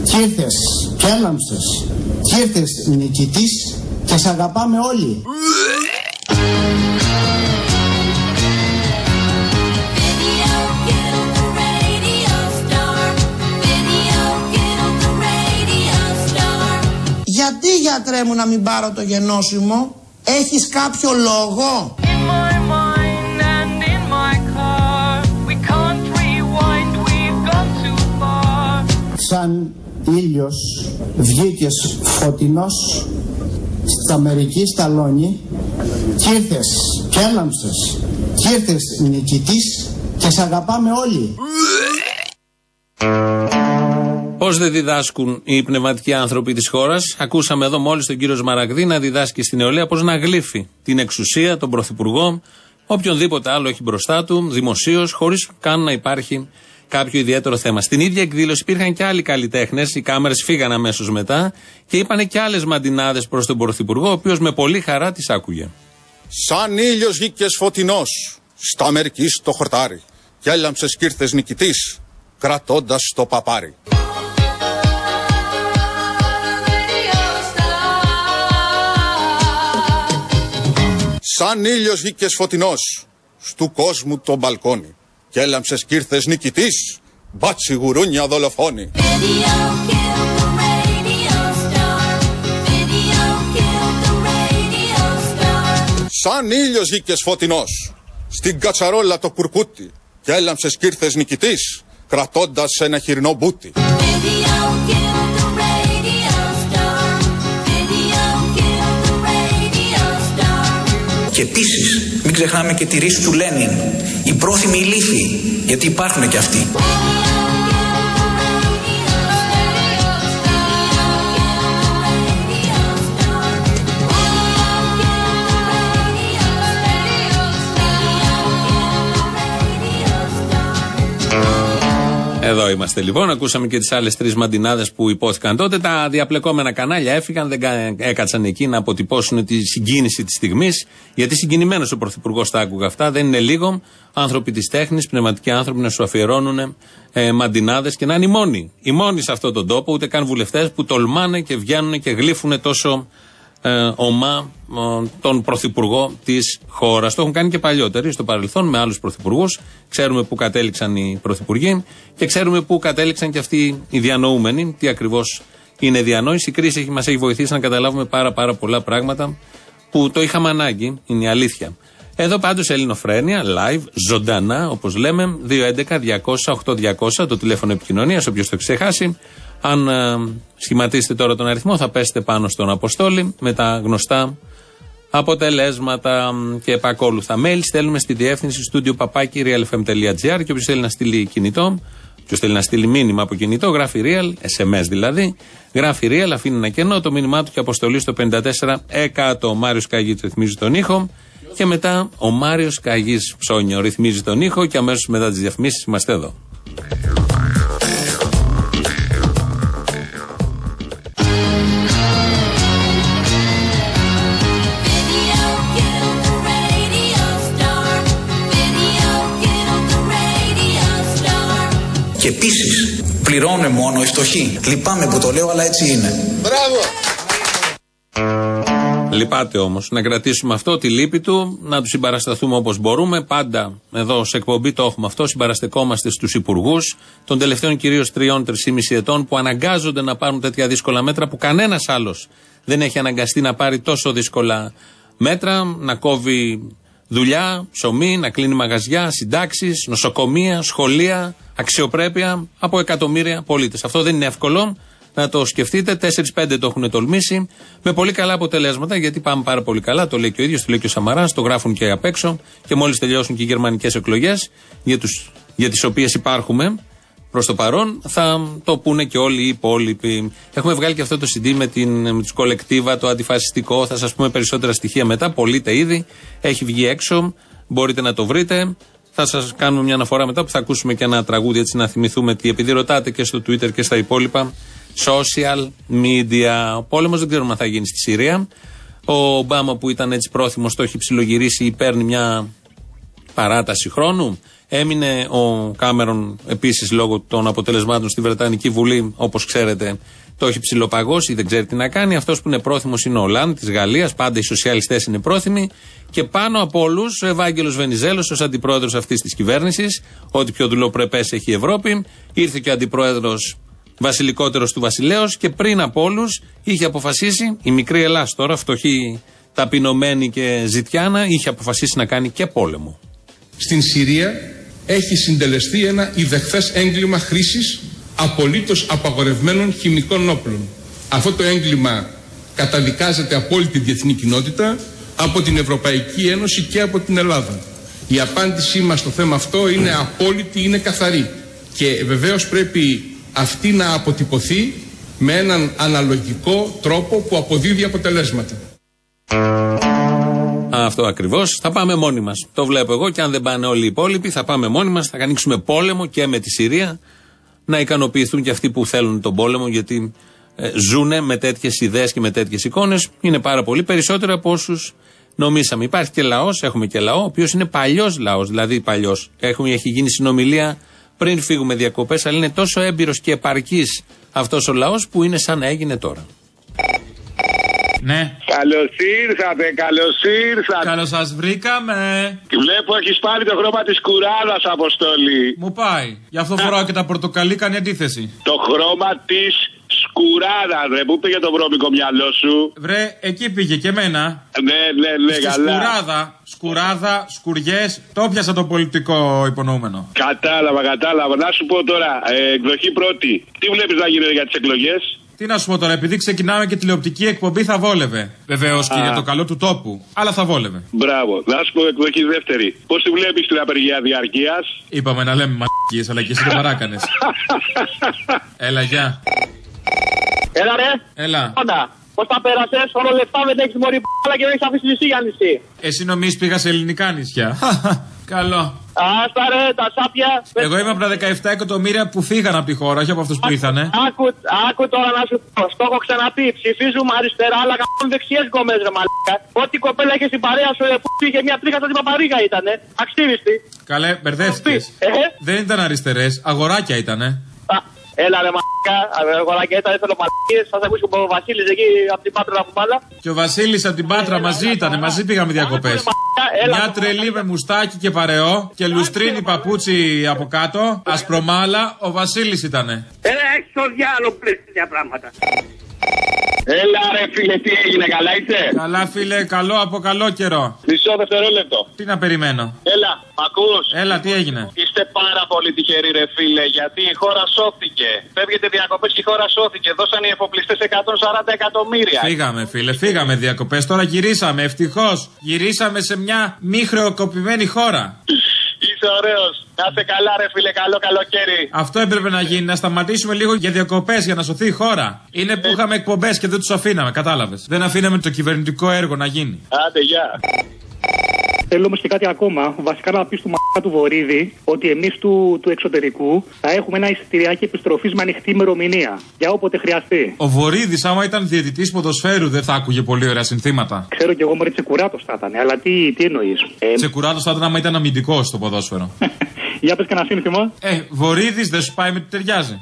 κι ήρθες κι έλαμψες κι ήρθες νικητής και σ' αγαπάμε όλοι. Video killed the radio star. Video killed the radio star. Γιατί γιατρέ μου να μην πάρω το γενώσιμο, έχεις κάποιο λόγο; Ήλιος βγήκες φωτεινός στα μερική σταλόνι κι ήρθες κι έλαμψες κι ήρθες νικητής και σ' αγαπάμε όλοι. Πώς δεν διδάσκουν οι πνευματικοί άνθρωποι της χώρας; Ακούσαμε εδώ μόλις τον κύριο Σμαραγδί να διδάσκει στην νεολαία πώς να γλύφει την εξουσία, τον πρωθυπουργό, οποιονδήποτε άλλο έχει μπροστά του, δημοσίως, χωρίς καν να υπάρχει κάποιο ιδιαίτερο θέμα. Στην ίδια εκδήλωση υπήρχαν και άλλοι καλλιτέχνες, οι κάμερες φύγαν αμέσως μετά και είπαν και άλλες μαντινάδες προς τον πρωθυπουργό, ο οποίος με πολύ χαρά τις άκουγε. Σαν ήλιος βγήκες φωτεινός, στα μερική το χορτάρι, κι έλαμψες κι ήρθες νικητής, κρατώντας το παπάρι. Σαν ήλιος βγήκες φωτεινός στου κόσμου το μπαλκόνι και έλαμψες κι ήρθες νικητής μπάτσι γουρούνια δολοφόνη. Video killed the radio star. Video killed the radio star. Σαν ήλιος βγήκες φωτεινός στην κατσαρόλα το κουρκούτι και έλαμψες κι ήρθες νικητής κρατώντας ένα χοιρινό μπούτι. Video killed the radio star. Video killed the radio star. Και επίσης, μην ξεχνάμε και τη ρίση του Λένιν. Οι πρόθυμοι ηλίθιοι, γιατί υπάρχουν και αυτοί. Εδώ είμαστε λοιπόν. Ακούσαμε και τις άλλες τρεις μαντινάδες που υπόθηκαν τότε. Τα διαπλεκόμενα κανάλια έφυγαν, δεν κα- έκατσαν εκεί να αποτυπώσουν τη συγκίνηση της στιγμής. Γιατί συγκινημένος ο Πρωθυπουργός τα άκουγα αυτά. Δεν είναι λίγο άνθρωποι της τέχνης, πνευματικοί άνθρωποι να σου αφιερώνουν ε, μαντινάδες και να είναι οι μόνοι. Οι μόνοι σε αυτόν τον τόπο, ούτε καν βουλευτές που τολμάνε και βγαίνουν και γλύφουν τόσο ε, ομά ε, τον πρωθυπουργό της χώρας. Το έχουν κάνει και παλιότεροι στο παρελθόν με άλλους πρωθυπουργούς. Ξέρουμε πού κατέληξαν οι πρωθυπουργοί και ξέρουμε πού κατέληξαν και αυτοί οι διανοούμενοι. Τι ακριβώς είναι διανόηση. Η κρίση μας έχει βοηθήσει να καταλάβουμε πάρα, πάρα πολλά πράγματα που το είχαμε ανάγκη, είναι η αλήθεια. Εδώ πάντως Ελληνοφρένια, live, ζωντανά, όπως λέμε, 211-200-8200, το τηλέφωνο επικοινωνίας, όποιος το ξεχάσει. Αν ε, σχηματίσετε τώρα τον αριθμό, θα πέσετε πάνω στον Αποστόλη με τα γνωστά αποτελέσματα μ, και επακόλουθα mail. Στέλνουμε στη διεύθυνση στούντιο παπάκι realfm.gr και όποιος θέλει να στείλει κινητό, όποιος θέλει να στείλει μήνυμα από κινητό, γράφει real, SMS δηλαδή. Γράφει real, αφήνει ένα κενό, το μήνυμά του και αποστολή στο 54 Ο Μάριος Καγίτ ρυθμίζει τον ήχο. Και μετά ο Μάριος Καγής Ψώνιο ρυθμίζει τον ήχο και αμέσως μετά τις διαφημίσεις είμαστε εδώ. Πληρώνουν μόνο οι φτωχοί. Λυπάμαι που το λέω, αλλά έτσι είναι. Μπράβο! Λυπάται όμως. Να κρατήσουμε αυτό, τη λύπη του, να του συμπαρασταθούμε όπως μπορούμε. Πάντα εδώ σε εκπομπή το έχουμε αυτό. Συμπαραστεκόμαστε στους υπουργούς των τελευταίων κυρίως τριών-τρισήμιση ετών που αναγκάζονται να πάρουν τέτοια δύσκολα μέτρα που κανένας άλλος δεν έχει αναγκαστεί να πάρει τόσο δύσκολα μέτρα. Να κόβει δουλειά, ψωμί, να κλείνει μαγαζιά, συντάξεις, νοσοκομεία, σχολεία, αξιοπρέπεια από εκατομμύρια πολίτες. Αυτό δεν είναι εύκολο να το σκεφτείτε. 4-5 το έχουν τολμήσει με πολύ καλά αποτελέσματα γιατί πάμε πάρα πολύ καλά. Το λέει και ο ίδιος, το λέει και ο Σαμαράς, το γράφουν και απ' έξω. Και μόλις τελειώσουν και οι γερμανικές εκλογές για, τους- για τις οποίες υπάρχουμε προς το παρόν, θα το πούνε και όλοι οι υπόλοιποι. Έχουμε βγάλει και αυτό το CD με, την, με τους κολεκτίβα, το αντιφασιστικό. Θα σας πούμε περισσότερα στοιχεία μετά. Πωλείται ήδη. Έχει βγει έξω. Μπορείτε να το βρείτε. Θα σας κάνουμε μια αναφορά μετά που θα ακούσουμε και ένα τραγούδι έτσι να θυμηθούμε τι επειδή ρωτάτε και στο Twitter και στα υπόλοιπα social media. Ο πόλεμος δεν ξέρουμε αν θα γίνει στη Συρία. Ο Ομπάμα που ήταν έτσι πρόθυμος το έχει ψιλογυρίσει ή παίρνει μια παράταση χρόνου. Έμεινε ο Κάμερον επίσης λόγω των αποτελεσμάτων στη Βρετανική Βουλή, όπως ξέρετε, το έχει ψιλοπαγώσει, δεν ξέρει τι να κάνει. Αυτός που είναι πρόθυμος είναι ο Ολάν της Γαλλίας. Πάντα οι σοσιαλιστές είναι πρόθυμοι. Και πάνω από όλους ο Ευάγγελος Βενιζέλος, ως αντιπρόεδρος αυτής της κυβέρνησης, ό,τι πιο δουλοπρεπές έχει η Ευρώπη. Ήρθε και ο αντιπρόεδρος βασιλικότερος του βασιλέως και πριν από όλους είχε αποφασίσει, η μικρή Ελλάδα τώρα, φτωχή, ταπεινωμένη και ζητιάνα, είχε αποφασίσει να κάνει και πόλεμο. Στην Συρία έχει συντελεστεί ένα ιδεχθές έγκλημα χρήσης απολύτως απαγορευμένων χημικών όπλων. Αυτό το έγκλημα καταδικάζεται από όλη τη διεθνή κοινότητα, από την Ευρωπαϊκή Ένωση και από την Ελλάδα. Η απάντησή μας στο θέμα αυτό είναι απόλυτη, είναι καθαρή. Και βεβαίως πρέπει αυτή να αποτυπωθεί με έναν αναλογικό τρόπο που αποδίδει αποτελέσματα. Αυτό ακριβώς. Θα πάμε μόνοι μας. Το βλέπω εγώ και αν δεν πάνε όλοι οι υπόλοιποι, θα πάμε μόνοι μας. Θα ανοίξουμε πόλεμο και με τη Συρία. Να ικανοποιηθούν και αυτοί που θέλουν τον πόλεμο, γιατί ε, ζουνε με τέτοιες ιδέες και με τέτοιες εικόνες. Είναι πάρα πολύ περισσότερο από όσους νομίσαμε. Υπάρχει και λαός, έχουμε και λαό, ο οποίος είναι παλιός λαός, δηλαδή παλιός. Έχει γίνει συνομιλία πριν φύγουμε διακοπές, αλλά είναι τόσο έμπειρος και επαρκής αυτός ο λαός που είναι σαν να έγινε τώρα. Ναι. Καλώς ήρθατε, καλώς ήρθατε. Καλώς σας βρήκαμε. Βλέπω έχεις πάρει το χρώμα της κουράδας, Αποστολή. Μου πάει. Γι' αυτό φοράω και τα πορτοκαλί, κάνει αντίθεση. Το χρώμα της σκουράδα, ρε. Πού πήγε το βρώμικο μυαλό σου; Βρε, εκεί πήγε και εμένα. Ναι, ναι, ναι, Στη καλά. σκουράδα, σκουράδα, σκουριές. Το πιάσα το πολιτικό υπονοούμενο. Κατάλαβα, κατάλαβα. Να σου πω τώρα, ε, εκδοχή πρώτη. Τι βλέπεις να γίνεται για τις εκλογές; Τι να σου πω τώρα, επειδή ξεκινάμε και τηλεοπτική εκπομπή θα βόλευε. Βεβαίως και Α. για το καλό του τόπου. Αλλά θα βόλευε. Μπράβο. Να σου πω εκδοχή δεύτερη. Πώς τη βλέπεις την απεργία διαρκείας; Είπαμε να λέμε μαλακίες, αλλά και εσύ το παράκανες. Έλα, γεια. Έλα ρε. Έλα. Πάντα. Πώς τα πέρασες, όλο λεφτά δεν έχεις μωρή αλλά και δεν έχεις αφήσει νησί για νησί. Εσύ νομίζεις πήγα σε ελληνικά νησιά. Καλό. Άστα ρε, τα σάπια. Εγώ είμαι από τα 17 εκατομμύρια που φύγαν από τη χώρα, όχι από αυτούς που ήρθανε. Άκου, άκου τώρα να σου πω. Στο έχω ξαναπεί. Ψηφίζουμε αριστερά, αλλά κάνουν δεξιές γκομές ρε μαλάκα. Ό,τι κοπέλα είχε στην παρέα σου, ρε, που είχε μια τρίχα σαν την παπαρίγα ήτανε. Αξίβιστη. Καλέ, μπερδεύτηκες. Ε, Δεν ήταν αριστερές, αγοράκια ήτανε. Α, έλα ρε μαλάκα. Αγοράκια ήταν, θέλω μαλακίε. Θα σε ακούσει ο Βασίλης εκεί από την πάτρα να κουμπάλα. Και ο Βασίλης από την Πάτρα μαζί ήταν, μαζί πήγαμε διακοπές. Μια τρελή με μουστάκι και παρεό και λουστρίνη παπούτσι από κάτω, ασπρομάλα, ο Βασίλης ήτανε. Έλα, έχει το διάλογο που λες τέτοια πράγματα. Έλα ρε φίλε, τι έγινε, καλά είσαι; Καλά, φίλε, καλό από καλό καιρό. Μισό δευτερόλεπτο. Τι να περιμένω; Έλα, μ' ακούς; Έλα, τι έγινε; Είστε πάρα πολύ τυχεροί, ρε φίλε, γιατί η χώρα σώθηκε. Φεύγετε διακοπές και η χώρα σώθηκε. Δώσαν οι εφοπλιστές 140 εκατομμύρια. Φύγαμε, φίλε, φύγαμε διακοπές. Τώρα γυρίσαμε, ευτυχώς. Γυρίσαμε σε μια μη χρεοκοπημένη χώρα. Είσαι ωραίος. Να είσαι καλά, ρε φίλε, καλό καλοκαίρι. Αυτό έπρεπε να γίνει, να σταματήσουμε λίγο για διακοπές για να σωθεί η χώρα. Είναι που είχαμε εκπομπές και δεν τους αφήναμε, κατάλαβες. Δεν αφήναμε το κυβερνητικό έργο να γίνει. Άντε, γεια. Θέλω όμως και κάτι ακόμα. Βασικά να πεις του μαλάκα του Βορύδη ότι εμείς του, του εξωτερικού θα έχουμε ένα εισιτηριάκι επιστροφής με ανοιχτή ημερομηνία. Για όποτε χρειαστεί. Ο Βορύδης, άμα ήταν διαιτητής ποδοσφαίρου, δεν θα άκουγε πολύ ωραία συνθήματα. Ξέρω κι εγώ μωρή τσεκουράτος θα ήταν, αλλά τι, τι εννοείς; Ε, Τσεκουράτος θα ήταν άμα ήταν αμυντικός στο ποδόσφαιρο. για πες και ένα σύνθημα. ε, Βορύδης δεν σου πάει με τι ταιριάζει.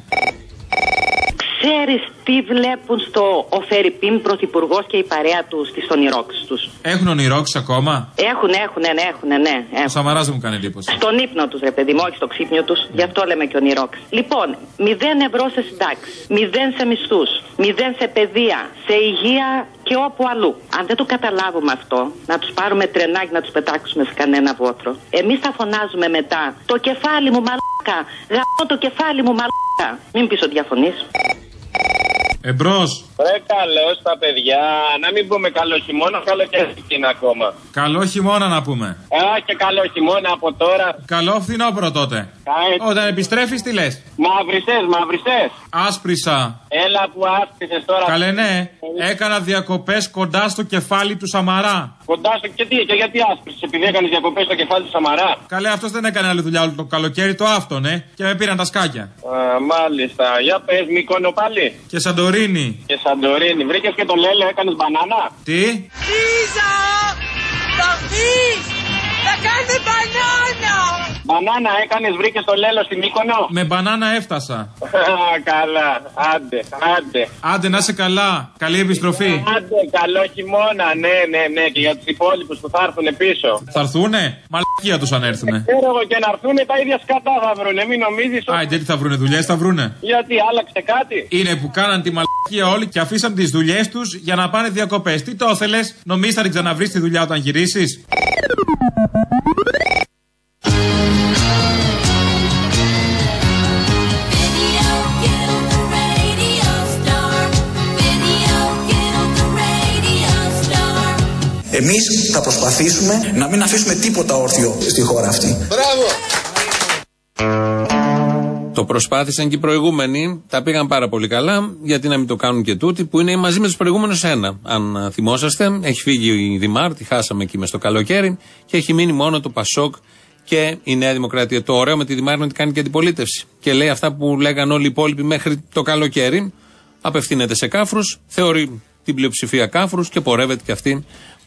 Ξέρεις τι βλέπουν στο ο Φερρυπίν πρωθυπουργός και η παρέα τους στι ονειρόξεις τους. Έχουν ονειρόξεις ακόμα; Έχουν, έχουν, ναι, έχουν, ναι. Ο Έχουν. Σαμαράς δεν μου κάνει εντύπωση. Στον ύπνο τους, ρε παιδί μου, όχι στο ξύπνιο τους. Γι' αυτό λέμε και ονειρόξεις. Λοιπόν, 0 ευρώ σε συντάξεις, 0 σε μισθούς, 0 σε παιδεία, σε υγεία και όπου αλλού. Αν δεν το καταλάβουμε αυτό, να τους πάρουμε τρενάκι να τους πετάξουμε σε κανένα βότρο. Εμείς θα φωνάζουμε μετά το κεφάλι μου μαλάκα, γαμώ το κεφάλι μου μαλάκα. Μην πεις ότι διαφωνείς. Εμπρός. Ρε καλό τα παιδιά. Να μην πούμε καλό χειμώνα, καλό και είναι ακόμα. Καλό χειμώνα να πούμε. Α, και καλό χειμώνα από τώρα. Καλό φθινόπωρο τότε. Α, Όταν επιστρέφεις, τι λες; Μαυρισέ, μαυρισέ. Άσπρισα. Έλα που άσπισε τώρα. Καλέ, ναι. Έκανα διακοπές κοντά στο κεφάλι του Σαμαρά. Κοντά στο και τι, και γιατί άσπισε, επειδή έκανε διακοπές στο κεφάλι του Σαμαρά. Καλέ, αυτός δεν έκανε άλλη δουλειά όλο το καλοκαίρι, το αυτόν, ε. Και με πήραν τα σκάκια. Α, μάλιστα. Για πες, Μύκονο πάλι. Και Σαντορίνη. Και Σαντορίνη. Βρήκες και το λέλε, έκανες μπανάνα; Τι; Λίζα! Θα βγεις! Θα κάνει μπανάνα! Μπανάνα έκανε, βρήκες το λέλο στη Μύκονο. Με μπανάνα έφτασα. Α, καλά. Άντε, άντε. Άντε να είσαι καλά. Καλή επιστροφή. Άντε, καλό χειμώνα. Ναι, ναι, ναι. Και για τους υπόλοιπους που θα έρθουν πίσω. Θα έρθουνε; Μαλακία τους αν έρθουνε. Ξέρω εγώ και να έρθουν τα ίδια σκατά θα βρουνε. Μην νομίζεις. Α, τι θα βρούνε δουλειές, θα βρούνε; Γιατί άλλαξε κάτι; Είναι που κάναν τη μαλακία όλοι και αφήσαν τις δουλειές τους για να πάνε διακοπές. Τι το ήθελε, νομίζεις θα την ξαναβρεις τη δουλειά όταν γυρίσεις; Εμείς θα προσπαθήσουμε να μην αφήσουμε τίποτα όρθιο στη χώρα αυτή. Μπράβο! Το προσπάθησαν και οι προηγούμενοι. Τα πήγαν πάρα πολύ καλά. Γιατί να μην το κάνουν και τούτοι, που είναι μαζί με τους προηγούμενους ένα. Αν α, θυμόσαστε, έχει φύγει η Δημάρ, τη χάσαμε εκεί μες στο καλοκαίρι και έχει μείνει μόνο το Πασόκ και η Νέα Δημοκρατία. Το ωραίο με τη Δημάρ είναι ότι κάνει και αντιπολίτευση. Και λέει αυτά που λέγαν όλοι οι υπόλοιποι μέχρι το καλοκαίρι. Απευθύνεται σε κάφρους, θεωρεί την πλειοψηφία κάφρους και πορεύεται και αυτή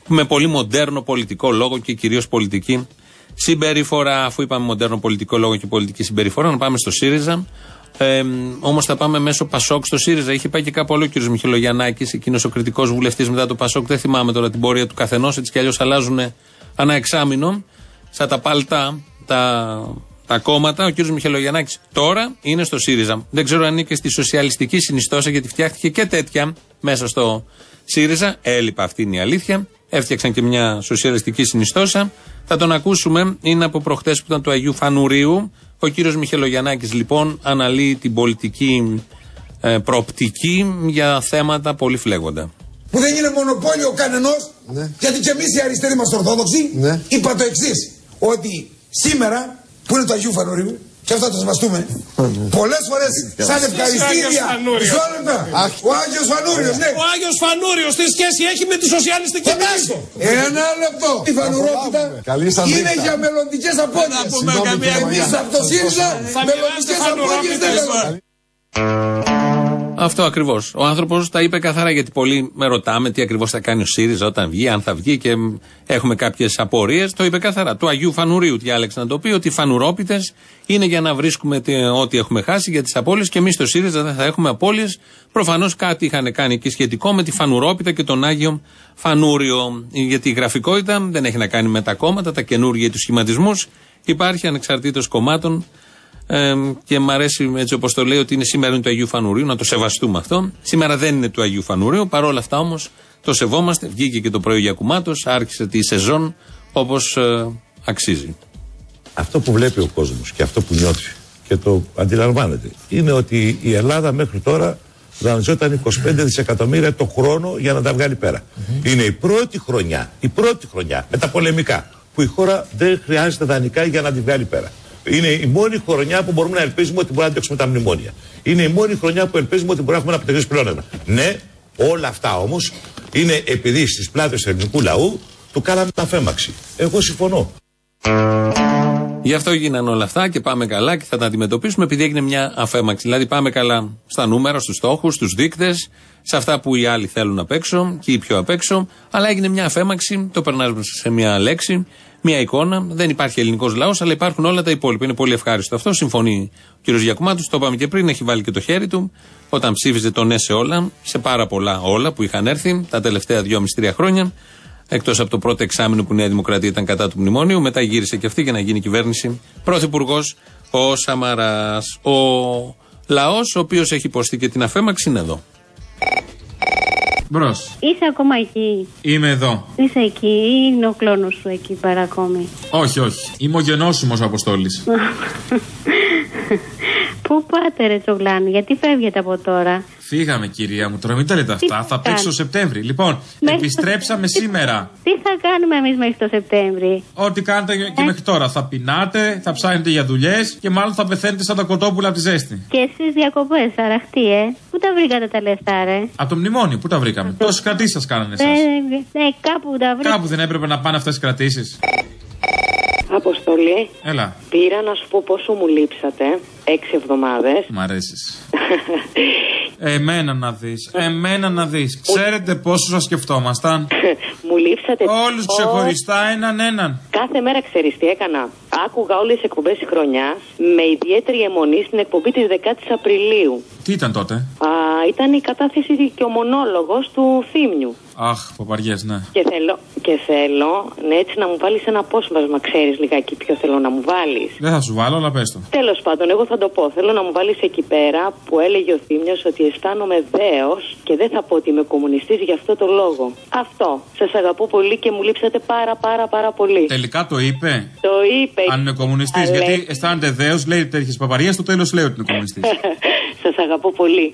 με πολύ μοντέρνο πολιτικό λόγο και κυρίως πολιτική συμπεριφορά. Αφού είπαμε μοντέρνο πολιτικό λόγο και πολιτική συμπεριφορά, να πάμε στο ΣΥΡΙΖΑ, Ε, Όμως θα πάμε μέσω Πασόκ στο ΣΥΡΙΖΑ. Είχε πάει και κάπου άλλο ο κ. Μιχελογιαννάκη, εκείνος ο κριτικός βουλευτής μετά το Πασόκ. Δεν θυμάμαι τώρα την πορεία του καθενός, έτσι κι αλλιώς αλλάζουν ανά εξάμεινο. Σαν τα παλτά, τα, τα κόμματα. Ο κ. Μιχελογιαννάκη τώρα είναι στο ΣΥΡΙΖΑ. Δεν ξέρω αν είναι και στη σοσιαλιστική συνιστόσα, γιατί φτιάχτηκε και τέτοια μέσα στο ΣΥΡΙΖΑ. Έλειπα, αυτή είναι η αλήθεια. Έφτιαξαν και μια σοσιαλιστική συνιστόσα. Θα τον ακούσουμε. Είναι από προχτές που ήταν του Αγίου Φανουρίου. Ο κύριος Μιχελογιαννάκης λοιπόν αναλύει την πολιτική ε, προοπτική για θέματα πολύ φλέγοντα. που δεν είναι μονοπόλιο κανενός, γιατί και εμείς οι αριστεροί είμαστε Ορθόδοξοι, είπα το εξής: Ότι σήμερα, που είναι το Αγίου Φανουρίου, και αυτό θα το σεβαστούμε, πολλές φορές σαν ευχαριστήρια. Μισό λεπτό. Ο Άγιος Φανούριο, ναι. Ο Άγιος Φανούριος τι σχέση έχει με τη σοσιαλιστική τάση. Ένα λεπτό. Η φανουρότητα Καλή σας είναι νύχτα. για μελλοντικές απώλειε. πούμε καμία Εμείς κουβέντα. από το ΣΥΡΙΖΑ Θα μελλοντικές μοιράσετε απώλειες δεν φανουρόπιτες. Θέλουμε. Αυτό ακριβώς. Ο άνθρωπος τα είπε καθαρά γιατί πολλοί με ρωτάμε τι ακριβώς θα κάνει ο ΣΥΡΙΖΑ όταν βγει, αν θα βγει και μ, έχουμε κάποιες απορίες. Το είπε καθαρά. Του Αγίου Φανουρίου διάλεξε να το πει ότι οι φανουρόπιτες είναι για να βρίσκουμε τι- ό,τι έχουμε χάσει για τις απώλειες και εμείς στο ΣΥΡΙΖΑ δεν θα έχουμε απώλειες. Προφανώς κάτι είχαν κάνει εκεί σχετικό με τη φανουρόπιτα και τον Άγιο Φανούριο. Γιατί η γραφικότητα δεν έχει να κάνει με τα κόμματα, τα καινούργια ή τους σχηματισμούς. Υπάρχει ανεξαρτήτως κομμάτων ε, και μ' αρέσει έτσι όπως το λέει ότι είναι σήμερα είναι του Αγίου Φανουρίου, να το σεβαστούμε αυτό. Σήμερα δεν είναι του Αγίου Φανουρίου, παρόλα αυτά όμως το σεβόμαστε. Βγήκε και το πρωί για κουμάτο, άρχισε τη σεζόν όπως αξίζει. Αυτό που βλέπει ο κόσμος και αυτό που νιώθει και το αντιλαμβάνεται είναι ότι η Ελλάδα μέχρι τώρα δανειζόταν 25 δισεκατομμύρια το χρόνο για να τα βγάλει πέρα. Είναι η πρώτη χρονιά, η πρώτη χρονιά με τα πολεμικά που η χώρα δεν χρειάζεται δανεικά για να τη βγάλει πέρα. Είναι η μόνη χρονιά που μπορούμε να ελπίζουμε ότι μπορούμε να αντέξουμε τα μνημόνια. Είναι η μόνη χρονιά που ελπίζουμε ότι μπορούμε να έχουμε ένα πετυχές πλεόνασμα. Ναι, όλα αυτά όμως είναι επειδή στις πλάτες του ελληνικού λαού του κάναμε αφέμαξη. Εγώ συμφωνώ. Γι' αυτό γίνανε όλα αυτά και πάμε καλά και θα τα αντιμετωπίσουμε επειδή έγινε μια αφέμαξη. Δηλαδή πάμε καλά στα νούμερα, στους στόχους, στους δείκτες, σε αυτά που οι άλλοι θέλουν απ' έξω και οι πιο απ' έξω. Αλλά έγινε μια αφέμαξη, το περνάμε σε μια λέξη, μια εικόνα. Δεν υπάρχει ελληνικός λαός, αλλά υπάρχουν όλα τα υπόλοιπα. Είναι πολύ ευχάριστο αυτό. Συμφωνεί ο κ. Γιακουμάτου, το είπαμε και πριν, έχει βάλει και το χέρι του όταν ψήφιζε το ναι σε όλα, σε πάρα πολλά όλα που είχαν έρθει τα τελευταία 2,5-3 χρόνια. Εκτός από το πρώτο εξάμεινο που η Νέα Δημοκρατία ήταν κατά του μνημόνιου, μετά γύρισε και αυτή για να γίνει κυβέρνηση. Πρωθυπουργός ο Σαμαράς. Ο λαός, ο οποίος έχει υποστεί και την αφέμαξη, είναι εδώ. Μπρος. Είσαι ακόμα εκεί. Είμαι εδώ. Είσαι εκεί ή είναι ο κλόνος σου εκεί πέρα ακόμη; Όχι, όχι. Είμαι ο γενώσιμο Αποστόλης. Πού πάτε ρε Τσογλάνη, γιατί φεύγετε από τώρα; Φύγαμε, κυρία μου. Τώρα μην τα λέτε αυτά. Τι Θα παίξει το κάνει; Σεπτέμβρη. Λοιπόν, Μέχρι επιστρέψαμε σήμερα. Τι θα κάνουμε εμείς μέχρι το Σεπτέμβρη; Ό,τι κάνετε και μέχρι τώρα. Θα πεινάτε, θα ψάχνετε για δουλειές και μάλλον θα πεθαίνετε σαν τα κοτόπουλα από τη ζέστη. Και εσείς διακοπές, αραχτή, ε. Πού τα βρήκατε τα λεφτά, ρε; Από το μνημόνιο, πού τα βρήκαμε; Τόσε κρατήσεις σας κάνανε εσάς. Ε, ναι, κάπου τα βρήκατε. Κάπου δεν έπρεπε να πάνε αυτές τι κρατήσεις. Αποστολή, Έλα, πήρα να σου πω πόσο μου λείψατε. Έξι εβδομάδες. μ' αρέσεις. Εμένα να δεις. Εμένα να δεις. Ξέρετε πόσο σας σκεφτόμασταν; μου λείψατε. Όλους τόσο. ξεχωριστά έναν έναν. Κάθε μέρα ξέρεις τι έκανα. Άκουγα όλες τις εκπομπές της χρονιάς με ιδιαίτερη αιμονή στην εκπομπή της 10η Απριλίου. Τι ήταν τότε; Α, ήταν η κατάθεση και ο μονόλογος του Θήμιου. Αχ, παπαριές, ναι. Και θέλω, και θέλω ναι, έτσι να μου βάλεις ένα απόσπασμα, ξέρεις λιγάκι ποιο θέλω να μου βάλεις. Δεν θα σου βάλω, αλλά πες το. Τέλος πάντων, εγώ θα το πω. Θέλω να μου βάλεις εκεί πέρα που έλεγε ο Θήμιο ότι αισθάνομαι δέος και δεν θα πω ότι είμαι κομμουνιστής για αυτό το λόγο. Αυτό. Σας αγαπώ πολύ και μου λείψατε πάρα πάρα πάρα πολύ. Τελικά το είπε; Το είπε. Αν είναι κομμουνιστής, Αλλά- γιατί αισθάνεται δέος, λέει τέτοιε παπαριέ, στο τέλος λέει ότι είναι κομμουνιστής. Σας αγαπώ πολύ.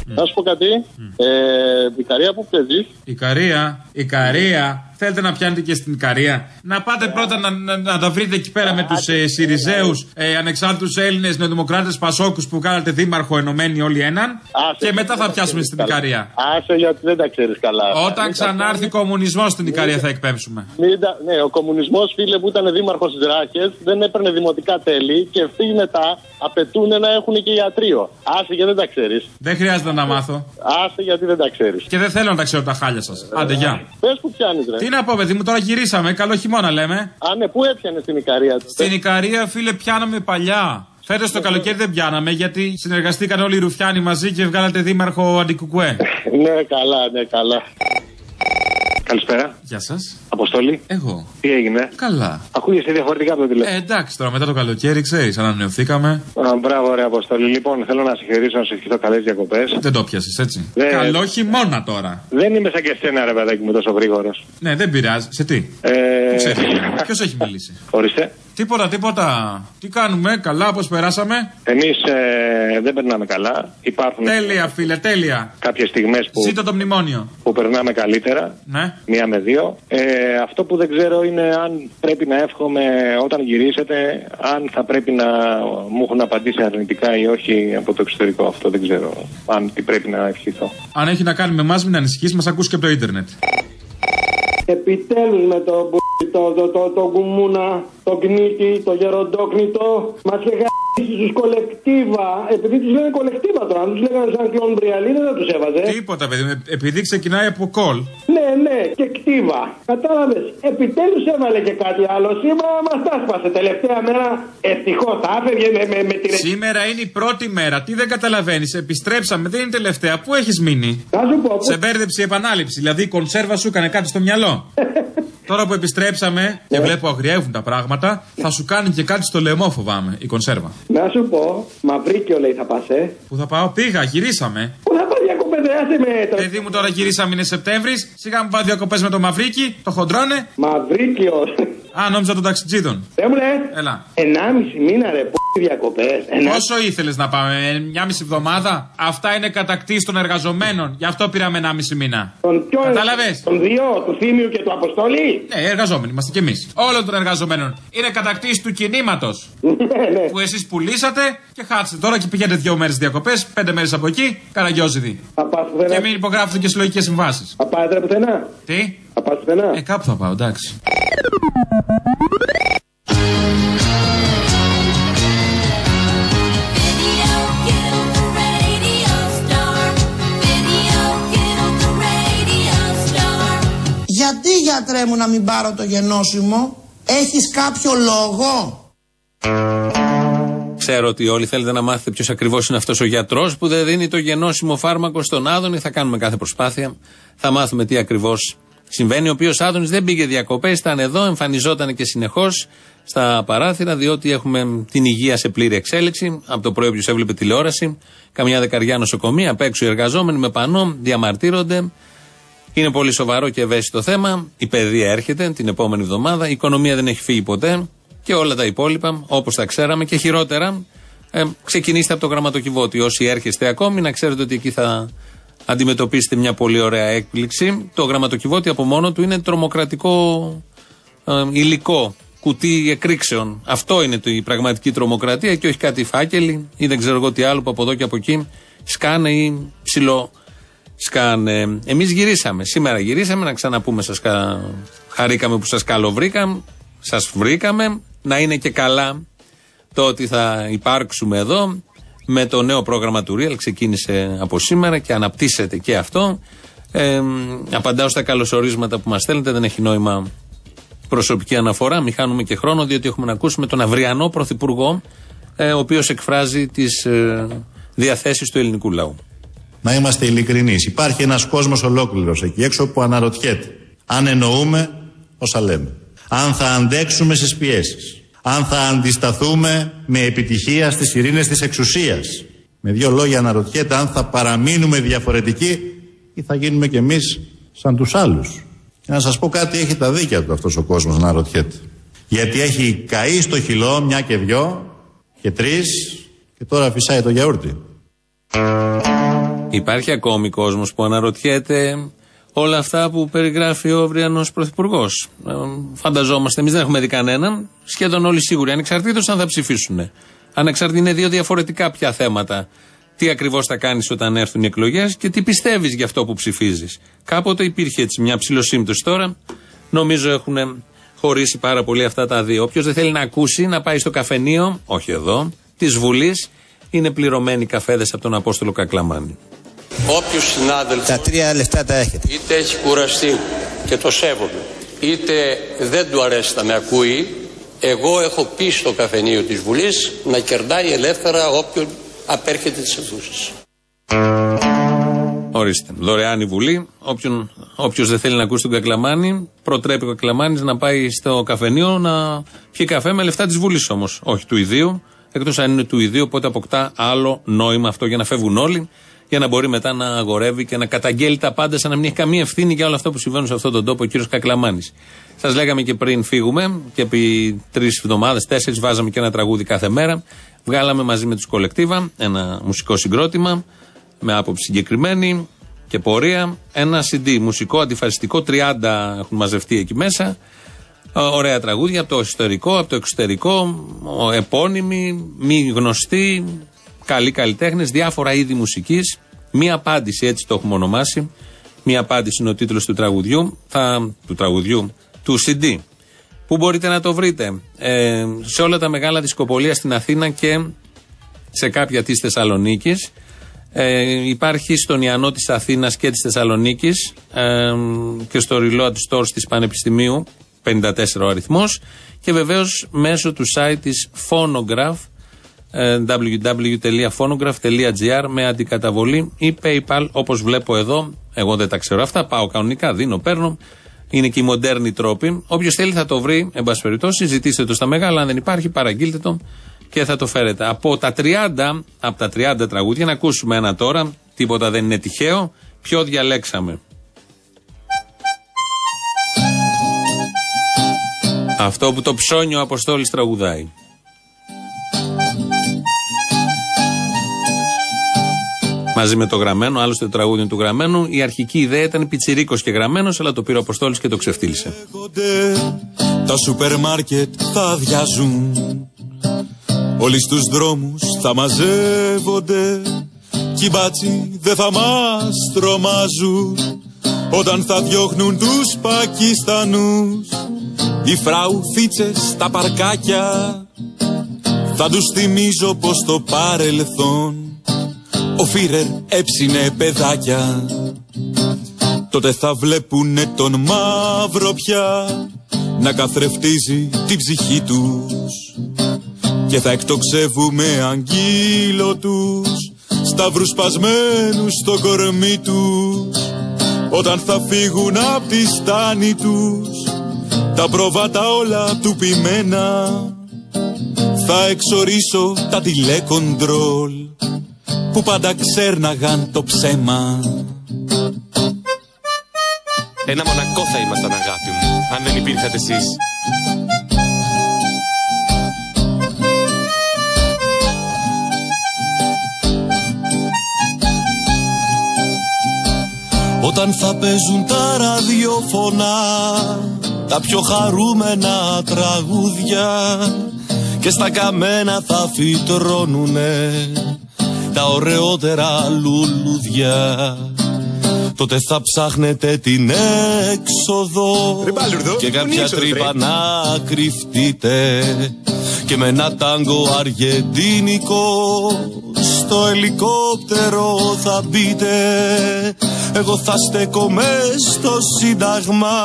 Να σου πω κάτι. Ε, Βικαρία που παίζεις. Ικαρία, Ικαρία. Θέλετε να πιάνετε και στην Ικαρία. Να πάτε πρώτα να, να, να τα βρείτε εκεί πέρα με τους ε, Σιριζέους, ε, ανεξάρτητους Έλληνες, νεοδημοκράτες, Πασόκους που κάνατε δήμαρχο ενωμένοι όλοι έναν. και μετά θα πιάσουμε στην Ικαρία. Άσε γιατί δεν τα ξέρεις καλά. Όταν ξανάρθει κομμουνισμός στην Ικαρία θα εκπέμψουμε. Μην τα- ναι, ο κομμουνισμός, φίλε που ήταν δήμαρχος της Ράχες, δεν έπαιρνε δημοτικά τέλη και αυτοί μετά απαιτούν να έχουν και ιατρείο. Άσε γιατί δεν τα ξέρεις. Δεν χρειάζεται να τα μάθω. Άσε γιατί δεν τα ξέρεις. Και δεν θέλω να τα ξέρω τα χάλια σας. Άντε, γεια. Πες που πιάνεις, ρε. Τι να πω, παιδί μου, τώρα γυρίσαμε. Καλό χειμώνα λέμε. Α, ναι, πού έπιανε στην Ικαρία; Στην Ικαρία, φίλε, πιάναμε παλιά. Φέτος το καλοκαίρι δεν πιάναμε γιατί συνεργαστήκαν όλοι οι Ρουφιάνοι μαζί και βγάλατε δήμαρχο αντικουκουέ. ναι, καλά, ναι, καλά. Καλησπέρα. Γεια σας. Αποστόλη. Εγώ. Τι έγινε; Καλά. Ακούγεσαι διαφορετικά από το τηλέφωνο. Ε, εντάξει, τώρα μετά το καλοκαίρι, ξέρεις, ανανεωθήκαμε. Α, μπράβο, ρε Αποστόλη. Λοιπόν, θέλω να σε χαιρετήσω, να σου ευχηθώ καλές διακοπές. Δεν το πιάσεις, έτσι. Δεν- Καλό χειμώνα τώρα. Δεν είμαι σαν και εσένα, ρε παιδάκι μου, τόσο γρήγορος. Ναι, δεν πειράζει. Σε τι; Ε... Ποιος έχει μιλήσει; Ορίστε. Τίποτα, τίποτα. Τι κάνουμε, καλά, πώς περάσαμε; Εμείς ε, δεν περνάμε καλά. Υπάρχουν Τέλεια, φίλε, τέλεια. κάποιες στιγμές που, Ζήτω το μνημόνιο. που περνάμε καλύτερα. Ναι. Μία με δύο. Ε, αυτό που δεν ξέρω είναι αν πρέπει να εύχομαι όταν γυρίσετε, αν θα πρέπει να μου έχουν απαντήσει αρνητικά ή όχι από το εξωτερικό. Αυτό δεν ξέρω. Αν τι πρέπει να ευχηθώ. Αν έχει να κάνει με εμάς, μην ανησυχείς, μας ακούς και από το ίντερνετ. Επιτέλους με το μπου- το, το, το, το κουμούνα, το κνίτι, το γεροντόκνητο, μας είχε γαμίσει στους κολεκτίβα, επειδή τους λένε κολεκτίβα τώρα, αν τους λέγανε σαν κλον μπριαλί δεν θα τους έβαζε. Τίποτα, παιδί, μου, επειδή ξεκινάει από κολ. Ναι, ναι, και κτίβα. Κατάλαβες. Επιτέλους έβαλε και κάτι άλλο. Σήμερα μας τα σπάσε. Τελευταία μέρα ευτυχώς θα έφευγε με, με, με την... Σήμερα είναι η πρώτη μέρα. Τι δεν καταλαβαίνεις. Επιστρέψαμε, δεν είναι τελευταία. Πού έχεις μείνει; Θα σου πω. Σε μπέρδεψε η επανάληψη. Δηλαδή η κονσέρβα σου έκανε κάτι στο μυαλό. Τώρα που επιστρέψαμε και βλέπω αγριεύουν τα πράγματα, θα σου κάνει και κάτι στο λαιμό, φοβάμαι, η κονσέρβα. Να σου πω, μαυρίκιο λέει θα πας, ε. Πού θα πάω, πήγα, γυρίσαμε. Πού θα πας διακοπές, ρε, άσε με το... Παιδί μου τώρα γυρίσαμε, είναι Σεπτέμβρης. Σιγά μου πάω διακοπές με το μαυρίκι, το χοντρώνε. Μαυρίκιο. Α, νόμιζα τον ταξιτζίδων. Δεν μου λες. Έλα. Ενάμιση μήνα ρε, πού διακοπές. Ένα... Πόσο ήθελες να πάμε, ε, μια μισή εβδομάδα; Αυτά είναι κατακτήσεις των εργαζομένων. Γι' αυτό πήραμε ένα μισή μήνα. Τον ποιο Κατάλαβες; Τον δύο, του Θήμιου και του Αποστολή. Ναι, εργαζόμενοι είμαστε κι εμείς. Όλων των εργαζομένων. Είναι κατακτήσει του κινήματος. Ναι, που εσείς πουλήσατε και χάtsετε τώρα και πηγαίνετε δύο μέρες διακοπές, πέντε μέρες από εκεί, καραγκιόζιδη. Και μην υπογράφετε και συλλογικές συμβάσεις. Θα πάτε ρε πουθενά. Τι; Θα πάτε πουθενά. Ε, κάπου θα πάω, εντάξει. Γιατί γιατρέ μου να μην πάρω το γενώσιμο, έχεις κάποιο λόγο; Ξέρω ότι όλοι θέλετε να μάθετε ποιος ακριβώς είναι αυτός ο γιατρός που δεν δίνει το γενώσιμο φάρμακο στον Άδωνη. Θα κάνουμε κάθε προσπάθεια. Θα μάθουμε τι ακριβώς συμβαίνει. Ο οποίος Άδωνης δεν πήγε διακοπές, ήταν εδώ, εμφανιζόταν και συνεχώς στα παράθυρα, διότι έχουμε την υγεία σε πλήρη εξέλιξη. Από το πρωί, όποιος έβλεπε τηλεόραση, καμιά δεκαριά νοσοκομεία, απ' έξω οι εργαζόμενοι με πανό, διαμαρτύρονται. Είναι πολύ σοβαρό και ευαίσθητο θέμα. Η παιδεία έρχεται την επόμενη εβδομάδα. Η οικονομία δεν έχει φύγει ποτέ. Και όλα τα υπόλοιπα, όπως τα ξέραμε και χειρότερα. Ε, ξεκινήστε από το γραμματοκιβώτη. Όσοι έρχεστε ακόμη, να ξέρετε ότι εκεί θα αντιμετωπίσετε μια πολύ ωραία έκπληξη. Το γραμματοκιβώτη από μόνο του είναι τρομοκρατικό ε, υλικό. Κουτί εκρήξεων. Αυτό είναι το- η πραγματική τρομοκρατία και όχι κάτι φάκελοι ή δεν ξέρω εγώ τι άλλο που από εδώ και από εκεί σκάνε ή ψηλό σκάνε. Εμείς γυρίσαμε. Σήμερα γυρίσαμε να ξαναπούμε. Σας κα... Χαρήκαμε που σας καλοβρήκαμε. Σας βρήκαμε. Να είναι και καλά το ότι θα υπάρξουμε εδώ με το νέο πρόγραμμα του Real. Ξεκίνησε από σήμερα και αναπτύσσεται και αυτό. Ε, απαντάω στα καλωσορίσματα που μας στέλνετε. Δεν έχει νόημα προσωπική αναφορά. Μην χάνουμε και χρόνο, διότι έχουμε να ακούσουμε τον αυριανό πρωθυπουργό, ε, ο οποίος εκφράζει τις ε, διαθέσεις του ελληνικού λαού. Να είμαστε ειλικρινείς. Υπάρχει ένας κόσμος ολόκληρος εκεί έξω που αναρωτιέται αν εννοούμε όσα λέμε. Αν θα αντέξουμε στις πιέσεις. Αν θα αντισταθούμε με επιτυχία στις ειρήνες της εξουσίας. Με δύο λόγια αναρωτιέται αν θα παραμείνουμε διαφορετικοί ή θα γίνουμε κι εμείς σαν τους άλλους. Και να σας πω κάτι, έχει τα δίκια του αυτός ο κόσμος να αναρωτιέται. Γιατί έχει καεί στο χυλό μια και δυο και τρεις και τώρα φυσάει το γιαούρτι. Υπάρχει ακόμη κόσμος που αναρωτιέται όλα αυτά που περιγράφει ο Αυριανός Πρωθυπουργός. φανταζόμαστε, εμείς δεν έχουμε δει κανέναν, σχεδόν όλοι σίγουροι, ανεξαρτήτως αν θα ψηφίσουν. Ανεξαρτήτω είναι δύο διαφορετικά πια θέματα. Τι ακριβώς θα κάνεις όταν έρθουν οι εκλογές και τι πιστεύεις για αυτό που ψηφίζεις. Κάποτε υπήρχε έτσι μια ψηλοσύμπτωση τώρα. Νομίζω έχουν χωρίσει πάρα πολύ αυτά τα δύο. Όποιος δεν θέλει να ακούσει, να πάει στο καφενείο, όχι εδώ, της Βουλής, είναι πληρωμένοι καφέδες από τον Απόστολο Κακλαμάνη. Όποιος συνάδελφος τα τρία λεφτά τα έχετε. είτε έχει κουραστεί και το σέβομαι είτε δεν του αρέσει να με ακούει Εγώ έχω πει στο καφενείο της Βουλής να κερνάει ελεύθερα όποιον απέρχεται τις αιθούσεις. Ορίστε. Δωρεάν η Βουλή. Όποιος δεν θέλει να ακούσει τον Κακλαμάνη, προτρέπει ο Κακλαμάνης να πάει στο καφενείο να πιει καφέ με λεφτά της Βουλής όμως. Όχι του ιδίου. Εκτός αν είναι του ιδίου, οπότε αποκτά άλλο νόημα αυτό για να φεύγουν όλοι, για να μπορεί μετά να αγορεύει και να καταγγέλει τα πάντα σαν να μην έχει καμία ευθύνη για όλα αυτά που συμβαίνουν σε αυτόν τον τόπο ο κύριος Κακλαμάνης. Σας λέγαμε και πριν φύγουμε, και επί τρεις εβδομάδες, τέσσερις, βάζαμε και ένα τραγούδι κάθε μέρα. Βγάλαμε μαζί με τους κολεκτίβα ένα μουσικό συγκρότημα με άποψη συγκεκριμένη και πορεία. Ένα CD μουσικό, αντιφασιστικό, 30 έχουν μαζευτεί εκεί μέσα. Ε, Ωραία τραγούδια από το ιστορικό, από το εξωτερικό, ο- επώνυμοι, μη γνωστοί, καλοί καλλιτέχνες, διάφορα είδη μουσικής. Μία απάντηση, έτσι το έχουμε ονομάσει. Μία απάντηση είναι ο τίτλος του τραγουδιού, θα, του τραγουδιού, του CD. Πού μπορείτε να το βρείτε, ε, σε όλα τα μεγάλα δισκοπολία στην Αθήνα και σε κάποια της Θεσσαλονίκης. Ε, υπάρχει στον Ιαννό της Αθήνας και της Θεσσαλονίκης ε, και στο Reload Stores της Πανεπιστημίου, 54 ο αριθμός. Και βεβαίως μέσω του site της Phonograph, ε, www.phonograph.gr με αντικαταβολή ή PayPal όπως βλέπω εδώ. Εγώ δεν τα ξέρω αυτά. Πάω κανονικά, δίνω, παίρνω. Είναι και οι μοντέρνοι τρόποι. Όποιος θέλει θα το βρει, εν πάση περιπτώσει, ζητήστε το στα μεγάλα. Αν δεν υπάρχει, παραγγείλτε το και θα το φέρετε. Από τα 30, από τα 30 τραγούδια, να ακούσουμε ένα τώρα. Τίποτα δεν είναι τυχαίο. Ποιο διαλέξαμε; Αυτό που το ψώνιο ο Αποστόλης τραγουδάει. Μαζί με το γραμμένο, άλλωστε το τραγούδι είναι του γραμμένου. Η αρχική ιδέα ήταν πιτσιρίκος και γραμμένος, αλλά το πήρε ο Αποστόλης και το ξεφτύλισε. Τα σούπερ μάρκετ θα αδειάζουν. Όλοι στους δρόμους θα μαζεύονται. Κι οι μπάτσοι δεν θα μας τρομάζουν. Όταν θα διώχνουν τους Πακιστανούς. Οι φραουφίτσες στα παρκάκια. Θα τους θυμίζω πως το παρελθόν Ο Φίρερ έψινε παιδάκια. Τότε θα βλέπουνε τον μαύρο πια να καθρεφτίζει την ψυχή τους. Και θα εκτοξεύουμε αγγείλο τους σταύρους σπασμένους στο κορμί τους. Όταν θα φύγουν απ' τη στάνη τους τα προβάτα όλα του πειμένα θα εξορίσω τα τηλεκοντρόλ που πάντα ξέρναγαν το ψέμα Ένα μονακό θα ήμασταν αγάπη μου, αν δεν υπήρχατε εσείς. Όταν θα παίζουν τα ραδιοφωνά Τα πιο χαρούμενα τραγούδια Και στα καμένα θα φυτρώνουνε Τα ωραιότερα λουλούδια. Τότε θα ψάχνετε την έξοδο Και κάποια τρύπα να κρυφτείτε. Και με ένα τάγκο αργεντίνικο Στο ελικόπτερο θα μπείτε. Εγώ θα στέκομαι στο σύνταγμα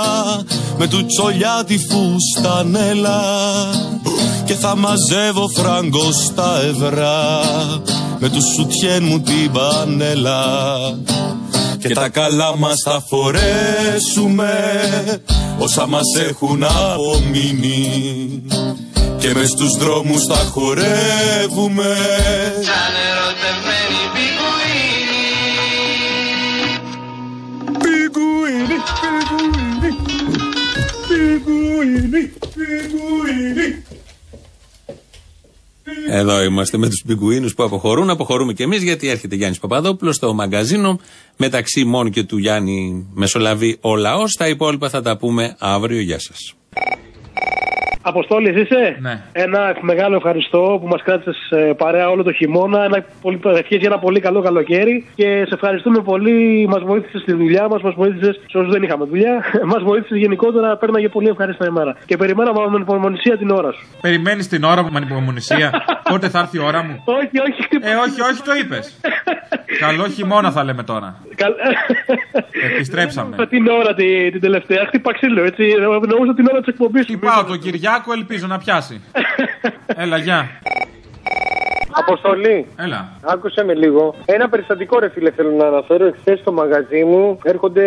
Με του τσολιά τη φουστανέλα Και θα μαζεύω φράγκο στα ευρώ Με τους σουτιέν μου την πανέλα. Και τα καλά μας θα φορέσουμε όσα μας έχουν απομείνει. Και μες στους δρόμους θα χορεύουμε πιγκουίνι, πιγκουίνι. Εδώ είμαστε με τους πιγκουίνους που αποχωρούν. Αποχωρούμε κι εμείς γιατί έρχεται Γιάννης Παπαδόπουλος στο μαγκαζίνο. Μεταξύ μόνο και του Γιάννη Μεσολαβή ο λαός. Τα υπόλοιπα θα τα πούμε αύριο. Γεια σας. Αποστόλης, είσαι; Ναι. Ένα μεγάλο ευχαριστώ που μας κράτησες παρέα όλο το χειμώνα. Ένα πολύ, ευχές για ένα πολύ καλό καλοκαίρι. Και σε ευχαριστούμε πολύ. Μας βοήθησες στη δουλειά μας, μας βοήθησες σε όσους δεν είχαμε δουλειά. μας βοήθησες γενικότερα. Πέρναγε πολύ ευχάριστα ημέρα. Και περιμέναμε με υπομονησία την ώρα σου. Περιμένεις την ώρα μου με ανυπομονησία; Πότε θα έρθει η ώρα μου; όχι, όχι. Ε, όχι, όχι, το είπες. Καλό χειμώνα θα λέμε τώρα. Επιστρέψαμε. την ώρα τη- την τελευταία. Χτύπα ξύλο, έτσι. Εννοούσα την ώρα της εκπομπής. Πάω τον Κυριάκο, ελπίζω να πιάσει. Έλα, γεια. Αποστολή. Έλα. Άκουσε με λίγο. Ένα περιστατικό ρε φίλε θέλω να αναφέρω. Εχθές στο μαγαζί μου έρχονται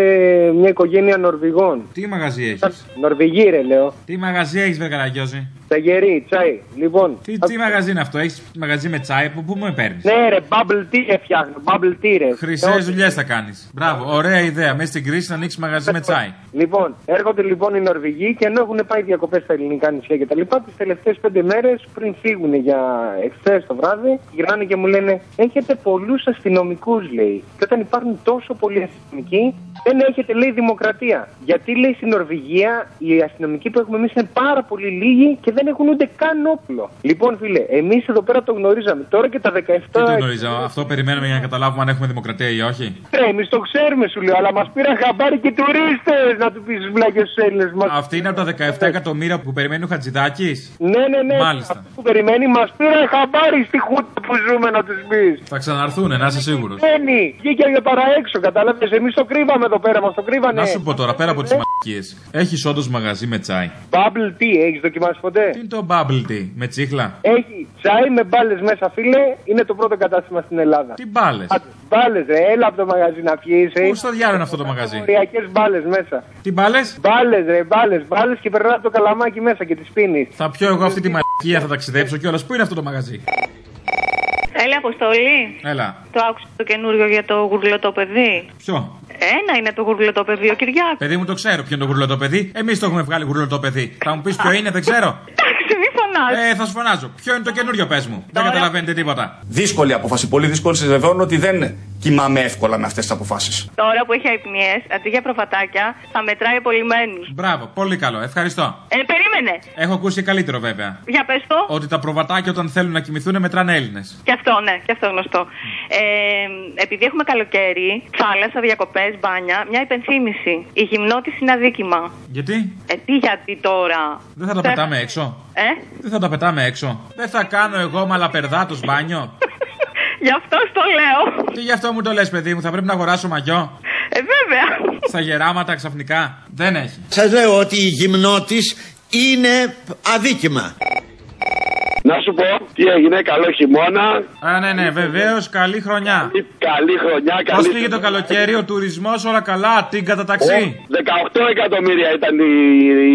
μια οικογένεια Νορβηγών. Τι μαγαζί έχεις; Νορβηγοί ρε λέω. Τι μαγαζί έχεις, Βεγαραγιώζη. Ταγερή, τσάι. Λοιπόν. Τι, τι μαγαζί είναι αυτό, έχεις μαγαζί με τσάι; Που πού μου παίρνεις; Ναι ρε, bubble tea φτιάχνω. Bubble tea ρε. Χρυσές δουλειές θα κάνεις. Μπράβο, ωραία ιδέα. Μέσα στην κρίση να ανοίξεις μαγαζί με τσάι. Λοιπόν, έρχονται λοιπόν οι Νορβηγοί και ενώ έχουν πάει διακοπές στα ελληνικά νησιά και τα λοιπά, τις τελευταίες πέντε μέρες πριν φύγουν για εχθές το βράδυ, γυρνάνε και μου λένε: Έχετε πολλούς αστυνομικούς, λέει. Και όταν υπάρχουν τόσο πολλοί αστυνομικοί, δεν έχετε, λέει, δημοκρατία. Γιατί, λέει, στην Νορβηγία οι αστυνομικοί που έχουμε εμείς είναι πάρα πολύ λίγοι και δεν έχουν ούτε καν όπλο. Λοιπόν, φίλε, εμείς εδώ πέρα το γνωρίζαμε. Τώρα και τα 17. Τι το γνωρίζω, αυτό περιμένουμε για να καταλάβουμε αν έχουμε δημοκρατία ή όχι. Ρε, εμείς το ξέρουμε, σου λέω, αλλά μας πήραν χαμπάρι και τουρίστες να του πεις βλάκες στου Έλληνες μας. Αυτή είναι από τα 17 εκατομμύρια που περιμένει ο Χατζηδάκης; Ναι, ναι, ναι. Μάλιστα. Αυτό που περιμένει, μας πήραν χαμπάρι στη χούτα που ζούμε να τους πεις; Θα ξαναρθούν, να είσαι σίγουρος. Βγαίνει, βγήκε για παραέξω, κατάλαβες; Εμείς το κρύβαμε εδώ πέρα, μας το κρύβανε. Να σου πω τώρα, πέρα από τις μαλακίες, έχεις όντως μαγαζί με τσάι; Bubble tea, έχεις δοκιμάσει ποτέ; Τι είναι το bubble tea, με τσίχλα; Έχει τσάι με μπάλες μέσα, φίλε. Είναι το πρώτο κατάστημα στην Ελλάδα. Τι μπάλες; Μπάλες, ρε, έλα από το μαγαζί να πιει. Πού στο διάλογο είναι αυτό το μαγαζί; Οριακές μπάλες μέσα. Τι μπάλες; Μπάλες, ρε, μπάλες, μπάλες και περνάει από το καλαμάκι μέσα και τις πίνεις. Θα πιω εγώ αυτή τη μαλακία, θα ταξιδέψω κιόλας. Πού είναι αυτό το μαγαζί; Έλα, Αποστολή. Έλα. Το άκουσα το καινούριο για το γουρλωτό παιδί. Ποιο; Ένα είναι το γουρλωτό παιδί, ο Κυριάκος. Παιδί μου το ξέρω ποιο είναι το γουρλωτό παιδί. Εμείς το έχουμε βγάλει γουρλωτό παιδί. Θα μου πεις ποιο είναι, δεν ξέρω. Εντάξει, μη φωνάζει. Ε, θα σου φωνάζω. Ποιο είναι το καινούριο, πες μου. Δεν καταλαβαίνετε τίποτα. Δύσκολη απόφαση, πολύ δύσκολη. Σας βεβαιώνω ότι δεν κοιμάμαι εύκολα με αυτές τις αποφάσεις. Τώρα που έχει αϊπνιές, αντί για προφατάκια, θα μετράει απολυμμένου. Μπράβο, πολύ καλό, ευχαριστώ. Ε, περίμενε. Έχω ακούσει καλύτερο βέβαια. Για πες το. Ότι τα προβατάκια όταν θέλουν να κοιμηθούν μετράνε Έλληνες. Και αυτό, ναι, και αυτό γνωστό. Ε, επειδή έχουμε καλοκαίρι, θάλασσα, διακοπές, μπάνια, μια υπενθύμηση. Η γυμνότηση είναι αδίκημα. Γιατί; Ε, τι γιατί τώρα; Δεν θα τα πετάμε έξω. Ε, Δεν θα τα πετάμε έξω. Δεν θα κάνω εγώ μαλαπερδάτος μπάνιο. γι' αυτό το λέω. Τι γι' αυτό μου το λες, παιδί μου, θα πρέπει να αγοράσω μαγιό. Ε, βέβαια. Στα γεράματα ξαφνικά. Δεν έχει. Σας λέω ότι η γυμνότης είναι αδίκημα. Να σου πω τι έγινε, καλό χειμώνα. Α, ναι, ναι, βεβαίως, καλή χρονιά. Καλή χρονιά, Πώς καλή πήγε το καλοκαίρι, ο τουρισμός, όλα καλά, την καταταξή; 18 εκατομμύρια ήταν οι,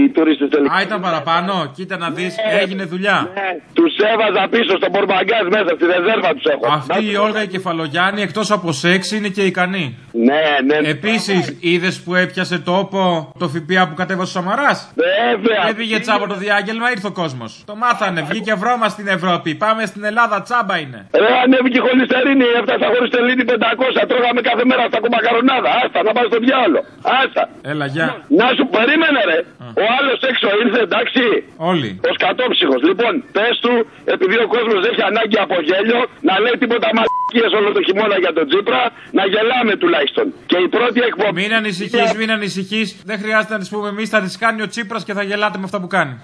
οι τουρίστες τελικά. Α, ήταν παραπάνω, κοίτα να δεις, έγινε δουλειά. Τους έβαζα πίσω στον Μπορμπαγκάζ μέσα, στη ρεζέρβα τους έχω. Αυτή η Όλγα η Κεφαλογιάννη, εκτός από σεξ, είναι και ικανή. Ναι, ναι. Επίσης, είδες που έπιασε τόπο το ΦΠΑ που κατέβασε ο Σαμαράς; Βέβαια. Δεν πήγε τσάμπα το διάγγελμα, ήρθε ο κόσμος. Το μάθανε, βγήκε βρώμα στην Ευρώπη. Πάμε στην Ελλάδα, τσάμπα είναι. Ρε, ανέβηκε η χολυστερίνη, έφτασα χωρίς τελίνη 500. Τρώγαμε κάθε μέρα στα κομμακαρονάδα. Άστα, να πάει στο διάλογο. Άστα. Έλα, γεια. Να σου περίμενε, ρε. Ο άλλος έξω ήρθε, εντάξει. Όλοι. Ο σκατόψυχος. Λοιπόν, πες του, επειδή ο κόσμος έχει ανάγκη από γέλιο, να λέει τίποτα μαλακίες όλο το χειμώνα για τον Τζίπρα, να γελάμε τουλάχιστον. Και η πρώτη εκπομπή. Μην ανησυχείς, μην ανησυχείς. Δεν χρειάζεται να τι πούμε εμείς, θα τι κάνει ο Τσίπρας και θα γελάτε με αυτά που κάνει.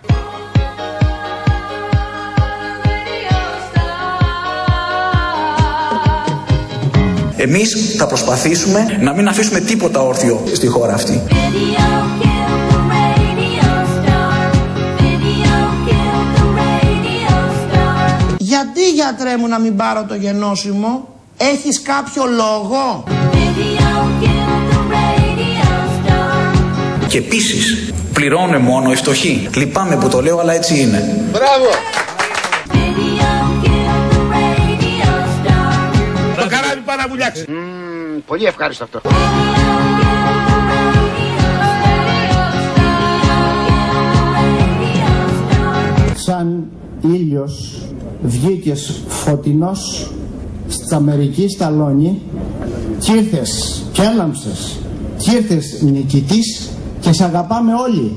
Εμείς θα προσπαθήσουμε να μην αφήσουμε τίποτα όρθιο στη χώρα αυτή. Γιατί γιατρέ μου να μην πάρω το γενώσιμο, έχεις κάποιο λόγο; Και επίσης πληρώνουν μόνο οι φτωχοί. Λυπάμαι που το λέω, αλλά έτσι είναι. Μπράβο. Πάει να βουλιάξει. Πολύ ευχάριστο αυτό. σαν ήλιος βγήκες φωτεινός στα μερική σταλόνι κι ήρθες και έλαμψες κι ήρθες νικητής και σ' αγαπάμε όλοι.